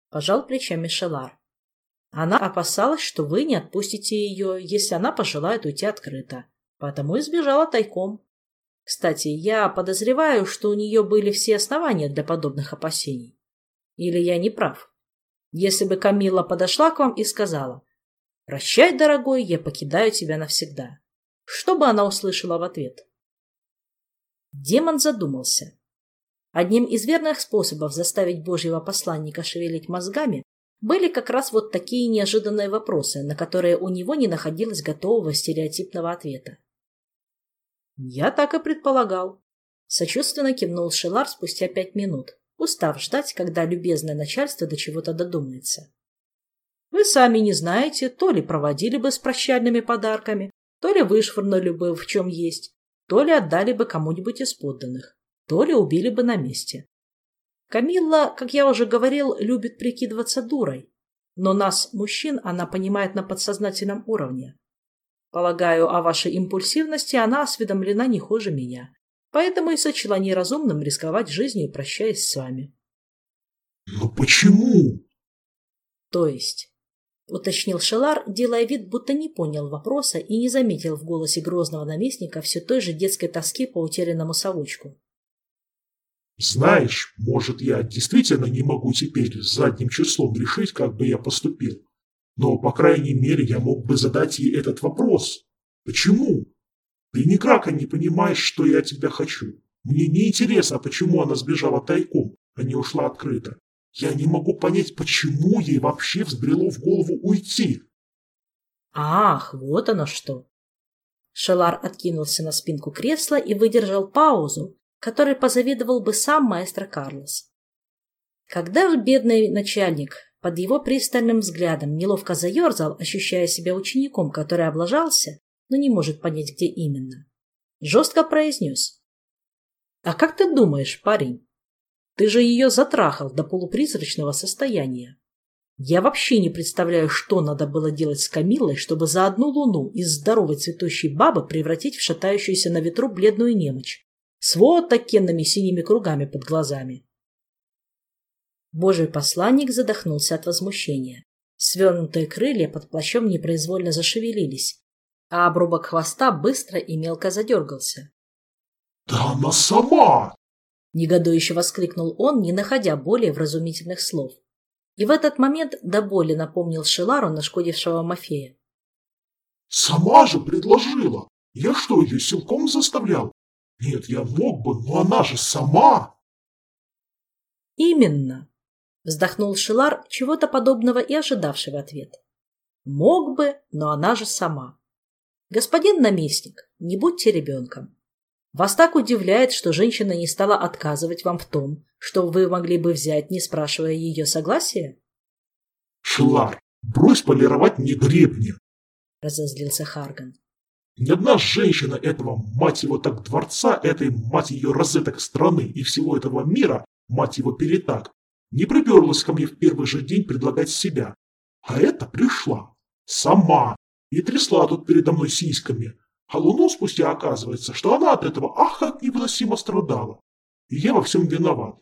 пожал плечами Шелар. Она опасалась, что вы не отпустите ее, если она пожелает уйти открыто, потому и сбежала тайком. Кстати, я подозреваю, что у нее были все основания для подобных опасений. Или я не прав? Если бы Камила подошла к вам и сказала «Прощай, дорогой, я покидаю тебя навсегда», что бы она услышала в ответ? Демон задумался. Одним из верных способов заставить Божьего посланника шевелить мозгами были как раз вот такие неожиданные вопросы, на которые у него не находилось готового стереотипного ответа. «Я так и предполагал», — сочувственно кивнул Шелар спустя пять минут, устав ждать, когда любезное начальство до чего-то додумается. «Вы сами не знаете, то ли проводили бы с прощальными подарками, то ли вышвырнули бы в чем есть, то ли отдали бы кому-нибудь из подданных, то ли убили бы на месте. Камилла, как я уже говорил, любит прикидываться дурой, но нас, мужчин, она понимает на подсознательном уровне. Полагаю, о вашей импульсивности она осведомлена не хуже меня, поэтому и сочла неразумным рисковать жизнью, прощаясь с вами. «Но почему?» «То есть?» — уточнил Шелар, делая вид, будто не понял вопроса и не заметил в голосе грозного наместника все той же детской тоски по утерянному совочку. Знаешь, может, я действительно не могу теперь задним числом решить, как бы я поступил. Но, по крайней мере, я мог бы задать ей этот вопрос. Почему? Ты ни крака не понимаешь, что я тебя хочу. Мне не интересно, почему она сбежала тайком, а не ушла открыто. Я не могу понять, почему ей вообще взбрело в голову уйти. Ах, вот оно что. Шелар откинулся на спинку кресла и выдержал паузу, которой позавидовал бы сам маэстро Карлос. Когда же бедный начальник под его пристальным взглядом неловко заерзал, ощущая себя учеником, который облажался, но не может понять, где именно, жестко произнес. «А как ты думаешь, парень? Ты же ее затрахал до полупризрачного состояния. Я вообще не представляю, что надо было делать с Камиллой, чтобы за одну луну из здоровой цветущей бабы превратить в шатающуюся на ветру бледную немочь с вот такенными синими кругами под глазами. Божий посланник задохнулся от возмущения. Свернутые крылья под плащом непроизвольно зашевелились, а обрубок хвоста быстро и мелко задергался. «Да она сама!» Негодующе воскликнул он, не находя более вразумительных слов. И в этот момент до боли напомнил Шелару нашкодившего Мафея. «Сама же предложила! Я что, ее силком заставлял? Нет, я мог бы, но она же сама. Именно, вздохнул Шилар, чего-то подобного и ожидавший в ответ. Мог бы, но она же сама. Господин наместник, не будьте ребенком. Вас так удивляет, что женщина не стала отказывать вам в том, что вы могли бы взять, не спрашивая ее согласия? Шилар, брось полировать мне гребни, разозлился Харган. Ни одна женщина этого, мать его так, дворца, этой, мать ее, розеток страны и всего этого мира, мать его, перетак, не приперлась ко мне в первый же день предлагать себя. А эта пришла. Сама. И трясла тут передо мной сиськами. А луну спустя оказывается, что она от этого ах как невыносимо страдала. И я во всем виноват.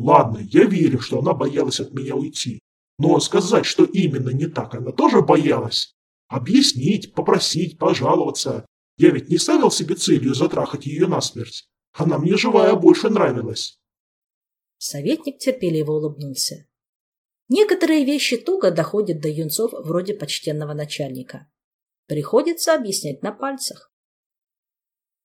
Ладно, я верю, что она боялась от меня уйти. Но сказать, что именно не так, она тоже боялась. Объяснить, попросить, пожаловаться. Я ведь не ставил себе целью затрахать ее насмерть. Она мне живая больше нравилась. Советник терпеливо улыбнулся. Некоторые вещи туго доходят до юнцов вроде почтенного начальника. Приходится объяснять на пальцах.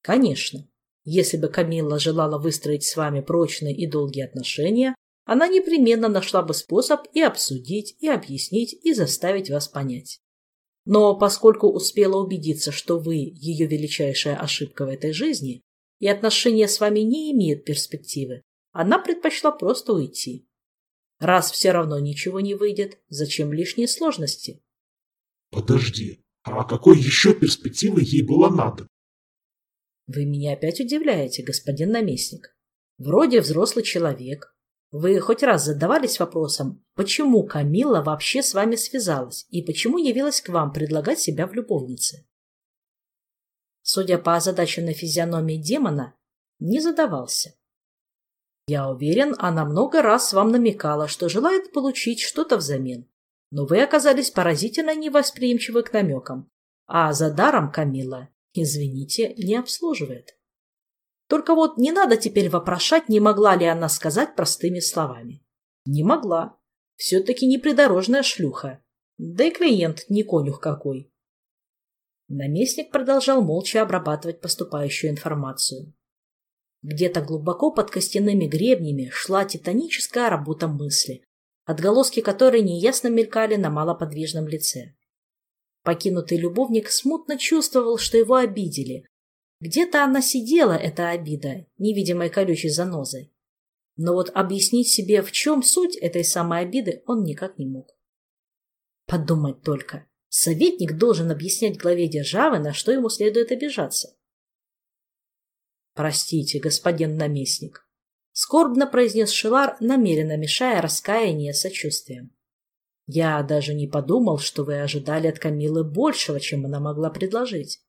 Конечно, если бы Камилла желала выстроить с вами прочные и долгие отношения, она непременно нашла бы способ и обсудить, и объяснить, и заставить вас понять. Но поскольку успела убедиться, что вы ее величайшая ошибка в этой жизни, и отношения с вами не имеют перспективы, она предпочла просто уйти. Раз все равно ничего не выйдет, зачем лишние сложности? Подожди, а какой еще перспективы ей было надо? Вы меня опять удивляете, господин наместник. Вроде взрослый человек, вы хоть раз задавались вопросом, почему Камила вообще с вами связалась и почему явилась к вам предлагать себя в любовнице? Судя по озадаченной физиономии демона, не задавался. Я уверен, она много раз вам намекала, что желает получить что-то взамен. Но вы оказались поразительно невосприимчивы к намекам. А за даром Камила, извините, не обслуживает. Только вот не надо теперь вопрошать, не могла ли она сказать простыми словами. Не могла. Все-таки не придорожная шлюха. Да и клиент не конюх какой. Наместник продолжал молча обрабатывать поступающую информацию. Где-то глубоко под костяными гребнями шла титаническая работа мысли, отголоски которой неясно мелькали на малоподвижном лице. Покинутый любовник смутно чувствовал, что его обидели. Где-то она сидела, эта обида, невидимой колючей занозой. Но вот объяснить себе, в чем суть этой самой обиды, он никак не мог. Подумать только. Советник должен объяснять главе державы, на что ему следует обижаться. «Простите, господин наместник», — скорбно произнес Шилар, намеренно мешая раскаяние сочувствием. «Я даже не подумал, что вы ожидали от Камилы большего, чем она могла предложить.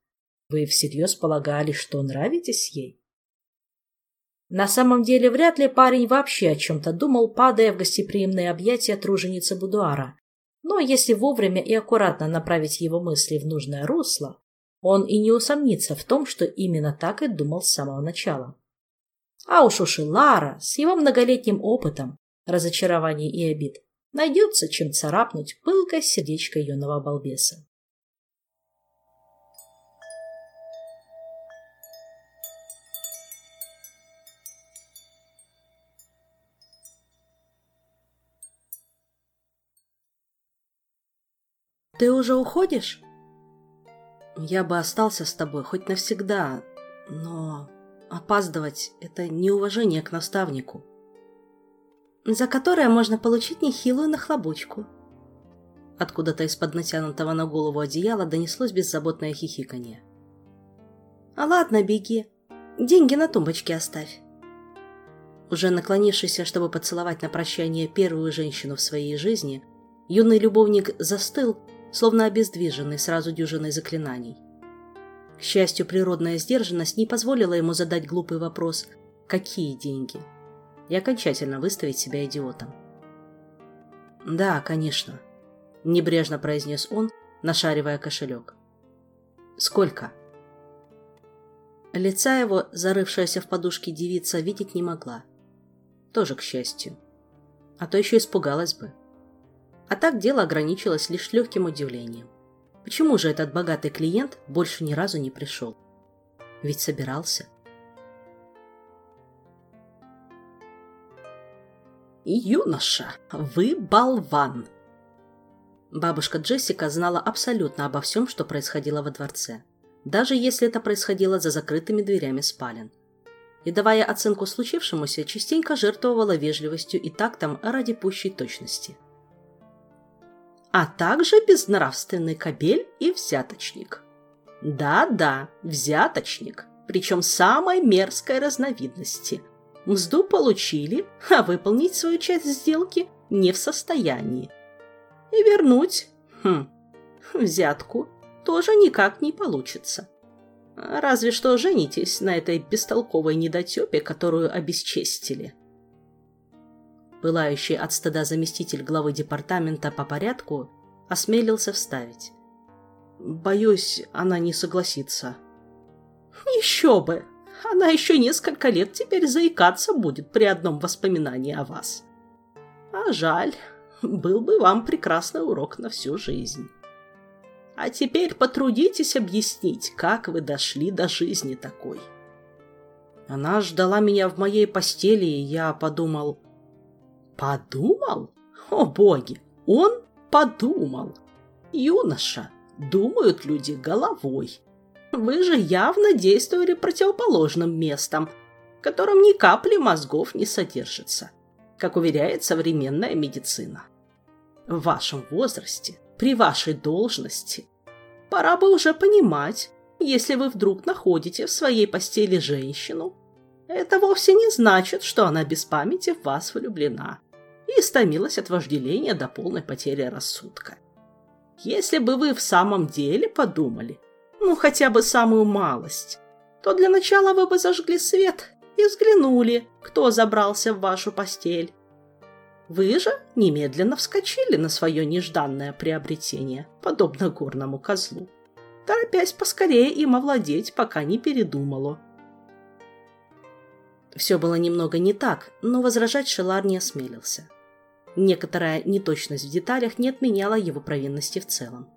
Вы всерьез полагали, что нравитесь ей?» На самом деле, вряд ли парень вообще о чем-то думал, падая в гостеприимные объятия труженицы Будуара. Но если вовремя и аккуратно направить его мысли в нужное русло, он и не усомнится в том, что именно так и думал с самого начала. А уж у Шилара с его многолетним опытом разочарований и обид найдется чем царапнуть пылкое сердечко юного балбеса. «Ты уже уходишь?» «Я бы остался с тобой хоть навсегда, но опаздывать – это неуважение к наставнику». «За которое можно получить нехилую нахлобучку». Откуда-то из-под натянутого на голову одеяла донеслось беззаботное хихиканье. «А ладно, беги. Деньги на тумбочке оставь». Уже наклонившийся, чтобы поцеловать на прощание первую женщину в своей жизни, юный любовник застыл, словно обездвиженный сразу дюжиной заклинаний. К счастью, природная сдержанность не позволила ему задать глупый вопрос «Какие деньги?» и окончательно выставить себя идиотом. «Да, конечно», — небрежно произнес он, нашаривая кошелек. «Сколько?» Лица его, зарывшаяся в подушке девица, видеть не могла. Тоже к счастью. А то еще испугалась бы. А так дело ограничилось лишь легким удивлением. Почему же этот богатый клиент больше ни разу не пришел? Ведь собирался. «Юноша, вы болван!» Бабушка Джессика знала абсолютно обо всем, что происходило во дворце, даже если это происходило за закрытыми дверями спален. И давая оценку случившемуся, частенько жертвовала вежливостью и тактом ради пущей точности а также безнравственный кобель и взяточник. Да-да, взяточник, причем самой мерзкой разновидности. Мзду получили, а выполнить свою часть сделки не в состоянии. И вернуть, хм, взятку тоже никак не получится. Разве что женитесь на этой бестолковой недотепе, которую обесчестили. Пылающий от стыда заместитель главы департамента по порядку осмелился вставить. «Боюсь, она не согласится». «Еще бы! Она еще несколько лет теперь заикаться будет при одном воспоминании о вас. А жаль, был бы вам прекрасный урок на всю жизнь. А теперь потрудитесь объяснить, как вы дошли до жизни такой». Она ждала меня в моей постели, и я подумал, Подумал? О боги, он подумал. Юноша, думают люди головой. Вы же явно действовали противоположным местом, в котором ни капли мозгов не содержится, как уверяет современная медицина. В вашем возрасте, при вашей должности, пора бы уже понимать, если вы вдруг находите в своей постели женщину, это вовсе не значит, что она без памяти в вас влюблена и истомилась от вожделения до полной потери рассудка. Если бы вы в самом деле подумали, ну хотя бы самую малость, то для начала вы бы зажгли свет и взглянули, кто забрался в вашу постель. Вы же немедленно вскочили на свое нежданное приобретение, подобно горному козлу, торопясь поскорее им овладеть, пока не передумало. Все было немного не так, но возражать Шелар не осмелился. Некоторая неточность в деталях не отменяла его провинности в целом.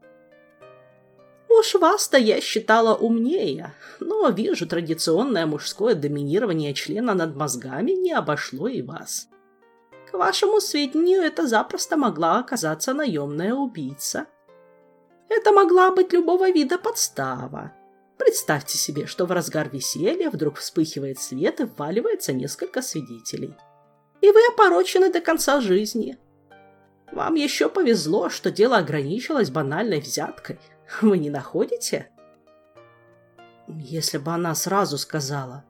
Уж вас-то я считала умнее, но вижу, традиционное мужское доминирование члена над мозгами не обошло и вас. К вашему сведению, это запросто могла оказаться наемная убийца. Это могла быть любого вида подстава. Представьте себе, что в разгар веселья вдруг вспыхивает свет и вваливается несколько свидетелей. И вы опорочены до конца жизни. Вам еще повезло, что дело ограничилось банальной взяткой. Вы не находите? Если бы она сразу сказала.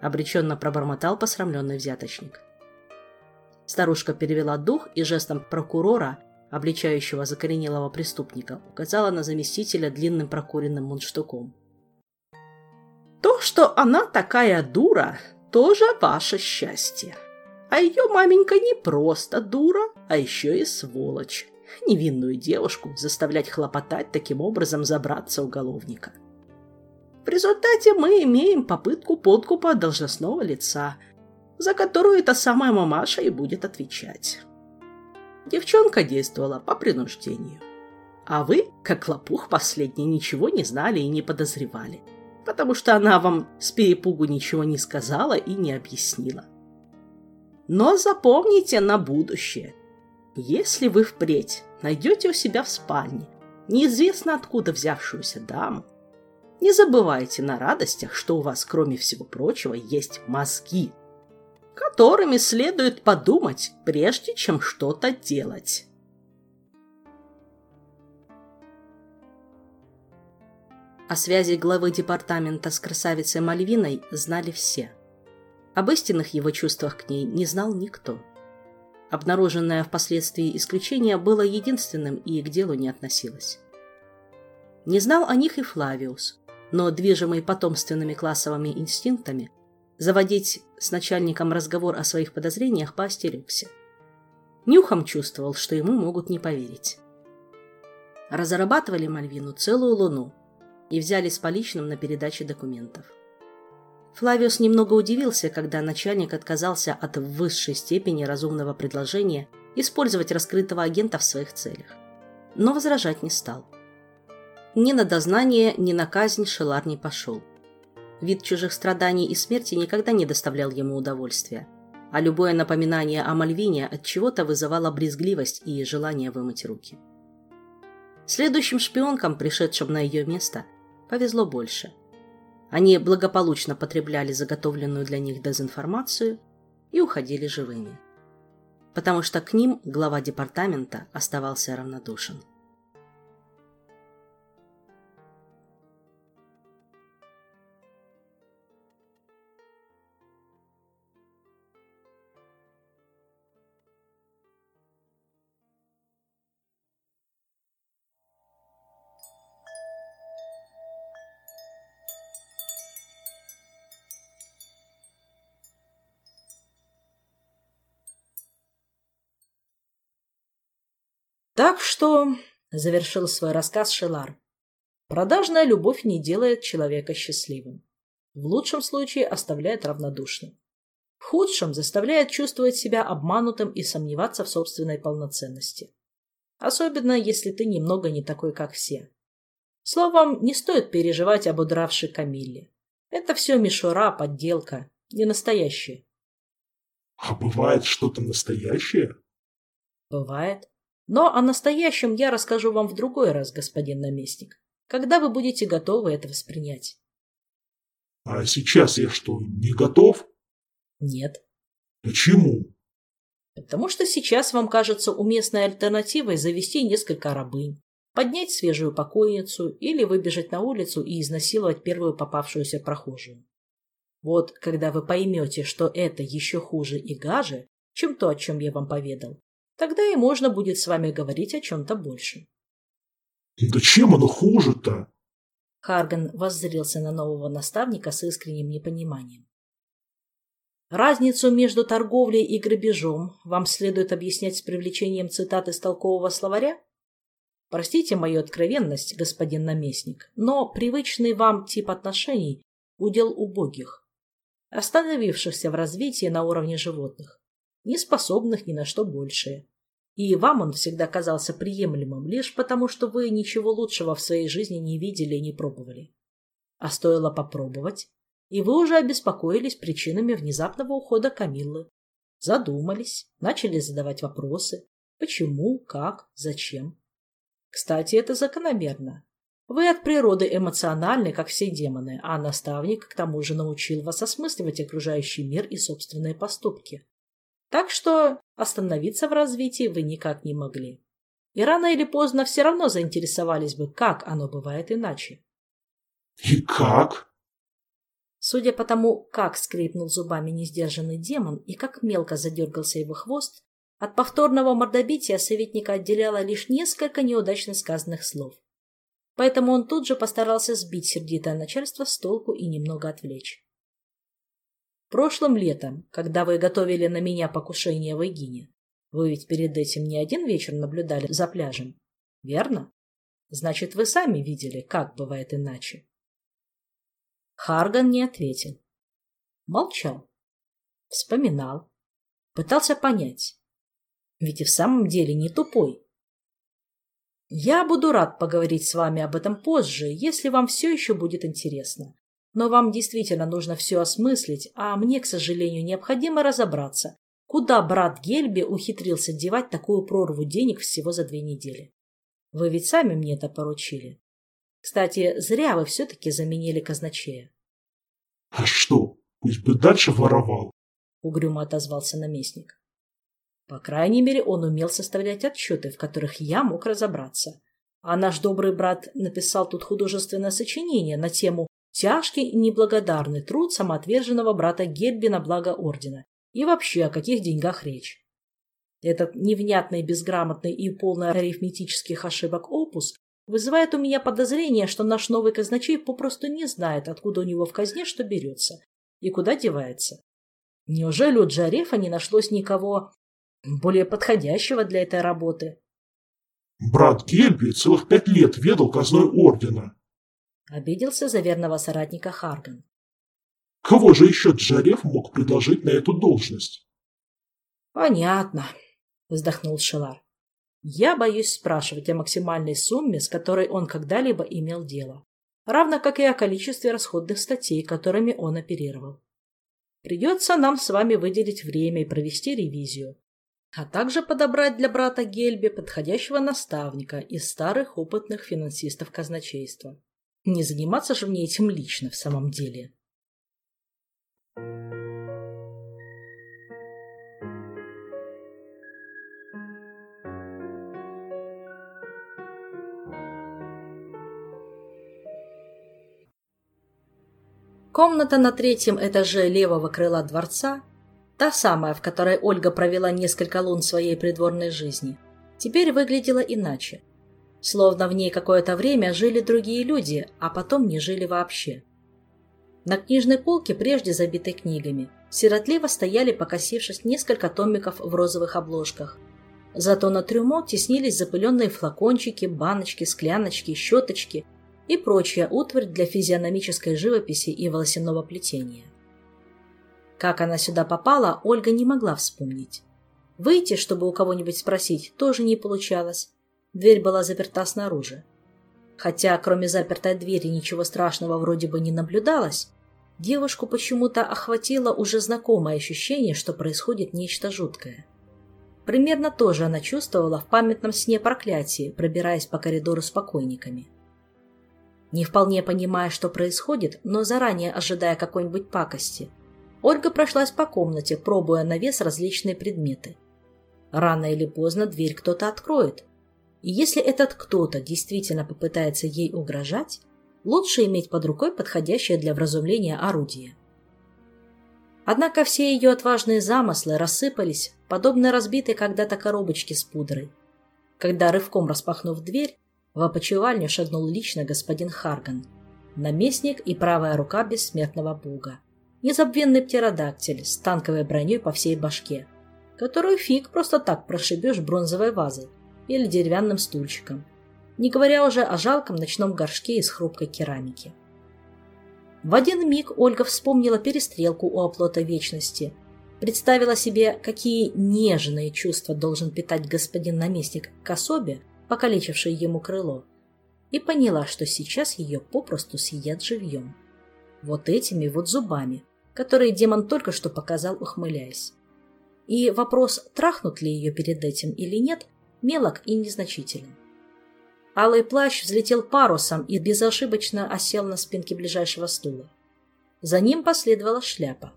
Обреченно пробормотал посрамленный взяточник. Старушка перевела дух и жестом прокурора, обличающего закоренелого преступника, указала на заместителя длинным прокуренным мундштуком. «То, что она такая дура, тоже ваше счастье. А ее маменька не просто дура, а еще и сволочь. Невинную девушку заставлять хлопотать таким образом забраться уголовника. В результате мы имеем попытку подкупа должностного лица – за которую эта самая мамаша и будет отвечать. Девчонка действовала по принуждению. А вы, как лопух последний, ничего не знали и не подозревали, потому что она вам с перепугу ничего не сказала и не объяснила. Но запомните на будущее. Если вы впредь найдете у себя в спальне неизвестно откуда взявшуюся даму, не забывайте на радостях, что у вас, кроме всего прочего, есть мозги – которыми следует подумать, прежде чем что-то делать. О связи главы департамента с красавицей Мальвиной знали все. Об истинных его чувствах к ней не знал никто. Обнаруженное впоследствии исключение было единственным и к делу не относилось. Не знал о них и Флавиус, но, движимый потомственными классовыми инстинктами, Заводить с начальником разговор о своих подозрениях поостерегся. Нюхом чувствовал, что ему могут не поверить. Разрабатывали Мальвину целую луну и взяли с поличным на передаче документов. Флавиус немного удивился, когда начальник отказался от высшей степени разумного предложения использовать раскрытого агента в своих целях. Но возражать не стал. Ни на дознание, ни на казнь Шелар не пошел. Вид чужих страданий и смерти никогда не доставлял ему удовольствия, а любое напоминание о Мальвине от чего-то вызывало брезгливость и желание вымыть руки. Следующим шпионкам, пришедшим на ее место, повезло больше. Они благополучно потребляли заготовленную для них дезинформацию и уходили живыми. Потому что к ним глава департамента оставался равнодушен. Так что, — завершил свой рассказ Шелар, — продажная любовь не делает человека счастливым. В лучшем случае оставляет равнодушным. В худшем заставляет чувствовать себя обманутым и сомневаться в собственной полноценности. Особенно, если ты немного не такой, как все. Словом, не стоит переживать об удравшей Камилле. Это все мишура, подделка, не настоящее. — А бывает что-то настоящее? — Бывает. Но о настоящем я расскажу вам в другой раз, господин наместник, когда вы будете готовы это воспринять. — А сейчас я что, не готов? — Нет. — Почему? — Потому что сейчас вам кажется уместной альтернативой завести несколько рабынь, поднять свежую покойницу или выбежать на улицу и изнасиловать первую попавшуюся прохожую. Вот когда вы поймете, что это еще хуже и гаже, чем то, о чем я вам поведал, Тогда и можно будет с вами говорить о чем-то большем. Да чем оно хуже-то? Харган воззрился на нового наставника с искренним непониманием. Разницу между торговлей и грабежом вам следует объяснять с привлечением цитат из толкового словаря? Простите мою откровенность, господин наместник, но привычный вам тип отношений – удел убогих, остановившихся в развитии на уровне животных, не способных ни на что большее. И вам он всегда казался приемлемым лишь потому, что вы ничего лучшего в своей жизни не видели и не пробовали. А стоило попробовать, и вы уже обеспокоились причинами внезапного ухода Камиллы. Задумались, начали задавать вопросы. Почему, как, зачем. Кстати, это закономерно. Вы от природы эмоциональны, как все демоны, а наставник к тому же научил вас осмысливать окружающий мир и собственные поступки. Так что остановиться в развитии вы никак не могли. И рано или поздно все равно заинтересовались бы, как оно бывает иначе. «И как?» Судя по тому, как скрипнул зубами несдержанный демон и как мелко задергался его хвост, от повторного мордобития советника отделяло лишь несколько неудачно сказанных слов. Поэтому он тут же постарался сбить сердитое начальство с толку и немного отвлечь. Прошлым летом, когда вы готовили на меня покушение в Эгине, вы ведь перед этим не один вечер наблюдали за пляжем, верно? Значит, вы сами видели, как бывает иначе. Харган не ответил. Молчал. Вспоминал. Пытался понять. Ведь и в самом деле не тупой. Я буду рад поговорить с вами об этом позже, если вам все еще будет интересно. Но вам действительно нужно все осмыслить, а мне, к сожалению, необходимо разобраться, куда брат Гельби ухитрился девать такую прорву денег всего за две недели. Вы ведь сами мне это поручили. Кстати, зря вы все-таки заменили казначея. — А что, пусть бы дальше воровал? — угрюмо отозвался наместник. По крайней мере, он умел составлять отчеты, в которых я мог разобраться. А наш добрый брат написал тут художественное сочинение на тему «Тяжкий и неблагодарный труд самоотверженного брата Гельби на благо ордена» и вообще о каких деньгах речь. Этот невнятный, безграмотный и полный арифметических ошибок опус вызывает у меня подозрение, что наш новый казначей попросту не знает, откуда у него в казне что берется и куда девается. Неужели у Джарефа не нашлось никого более подходящего для этой работы. Брат Гельби целых пять лет ведал казной ордена. Обиделся за верного соратника Харган. Кого же еще Джареф мог предложить на эту должность? Понятно, вздохнул Шелар. Я боюсь спрашивать о максимальной сумме, с которой он когда-либо имел дело, равно как и о количестве расходных статей, которыми он оперировал. Придется нам с вами выделить время и провести ревизию, а также подобрать для брата Гельби подходящего наставника из старых опытных финансистов казначейства. Не заниматься же мне этим лично в самом деле. Комната на третьем этаже левого крыла дворца Та самая, в которой Ольга провела несколько лун своей придворной жизни, теперь выглядела иначе. Словно в ней какое-то время жили другие люди, а потом не жили вообще. На книжной полке, прежде забитой книгами, сиротливо стояли, покосившись, несколько томиков в розовых обложках. Зато на трюмо теснились запыленные флакончики, баночки, скляночки, щеточки и прочая утварь для физиономической живописи и волосяного плетения. Как она сюда попала, Ольга не могла вспомнить. Выйти, чтобы у кого-нибудь спросить, тоже не получалось. Дверь была заперта снаружи. Хотя кроме запертой двери ничего страшного вроде бы не наблюдалось, девушку почему-то охватило уже знакомое ощущение, что происходит нечто жуткое. Примерно то же она чувствовала в памятном сне проклятии, пробираясь по коридору с покойниками. Не вполне понимая, что происходит, но заранее ожидая какой-нибудь пакости, Ольга прошлась по комнате, пробуя на вес различные предметы. Рано или поздно дверь кто-то откроет. И если этот кто-то действительно попытается ей угрожать, лучше иметь под рукой подходящее для вразумления орудие. Однако все ее отважные замыслы рассыпались, подобно разбитой когда-то коробочке с пудрой. Когда, рывком распахнув дверь, в опочивальню шагнул лично господин Харган, наместник и правая рука бессмертного бога. незабвенный птеродактиль с танковой броней по всей башке, которую фиг просто так прошибешь бронзовой вазой или деревянным стульчиком, не говоря уже о жалком ночном горшке из хрупкой керамики. В один миг Ольга вспомнила перестрелку у оплота вечности, представила себе, какие нежные чувства должен питать господин наместник к особе, покалечившей ему крыло, и поняла, что сейчас ее попросту съедят живьем. Вот этими вот зубами, которые демон только что показал, ухмыляясь. И вопрос, трахнут ли ее перед этим или нет, мелок и незначителен. Алый плащ взлетел парусом и безошибочно осел на спинке ближайшего стула. За ним последовала шляпа.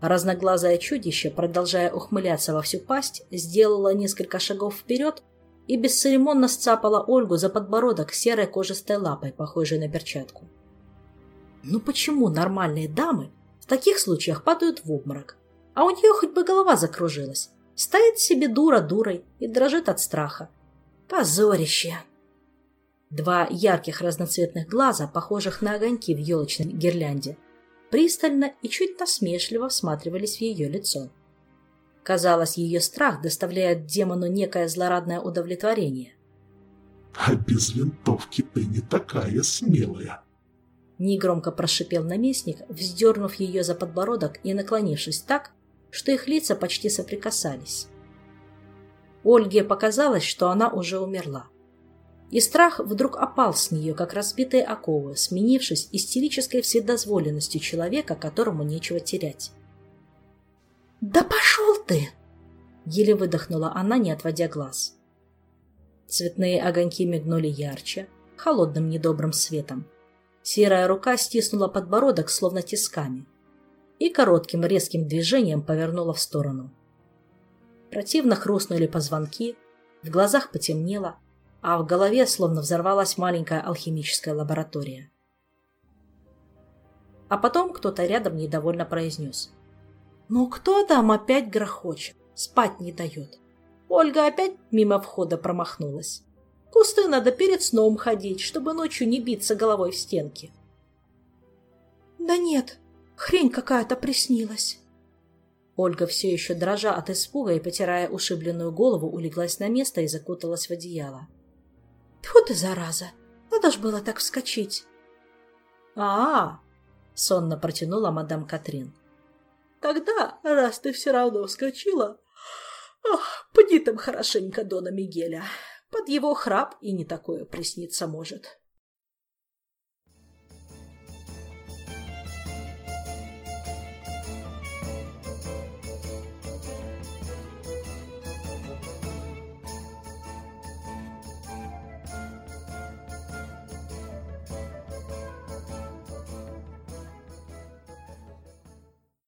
Разноглазое чудище, продолжая ухмыляться во всю пасть, сделало несколько шагов вперед и бесцеремонно сцапала Ольгу за подбородок серой кожистой лапой, похожей на перчатку. Ну почему нормальные дамы в таких случаях падают в обморок, а у нее хоть бы голова закружилась? Стоит себе дура дурой и дрожит от страха. Позорище! Два ярких разноцветных глаза, похожих на огоньки в елочной гирлянде, пристально и чуть насмешливо всматривались в ее лицо. Казалось, ее страх доставляет демону некое злорадное удовлетворение. «А без винтовки ты не такая смелая!» Негромко прошипел наместник, вздернув ее за подбородок и наклонившись так, что их лица почти соприкасались. Ольге показалось, что она уже умерла. И страх вдруг опал с нее, как разбитые оковы, сменившись истерической вседозволенностью человека, которому нечего терять. «Да пошел ты!» — еле выдохнула она, не отводя глаз. Цветные огоньки мигнули ярче, холодным недобрым светом. Серая рука стиснула подбородок, словно тисками, и коротким резким движением повернула в сторону. Противно хрустнули позвонки, в глазах потемнело, а в голове словно взорвалась маленькая алхимическая лаборатория. А потом кто-то рядом недовольно произнес. «Ну кто там опять грохочет? Спать не дает». Ольга опять мимо входа промахнулась. Кусты надо перед сном ходить, чтобы ночью не биться головой в стенки. «Да нет, хрень какая-то приснилась». Ольга, все еще дрожа от испуга и потирая ушибленную голову, улеглась на место и закуталась в одеяло. Тьфу ты, зараза! Надо ж было так вскочить. а, -а, -а сонно протянула мадам Катрин. «Тогда, раз ты все равно вскочила, ох, поди там хорошенько Дона Мигеля. Под его храп и не такое присниться может».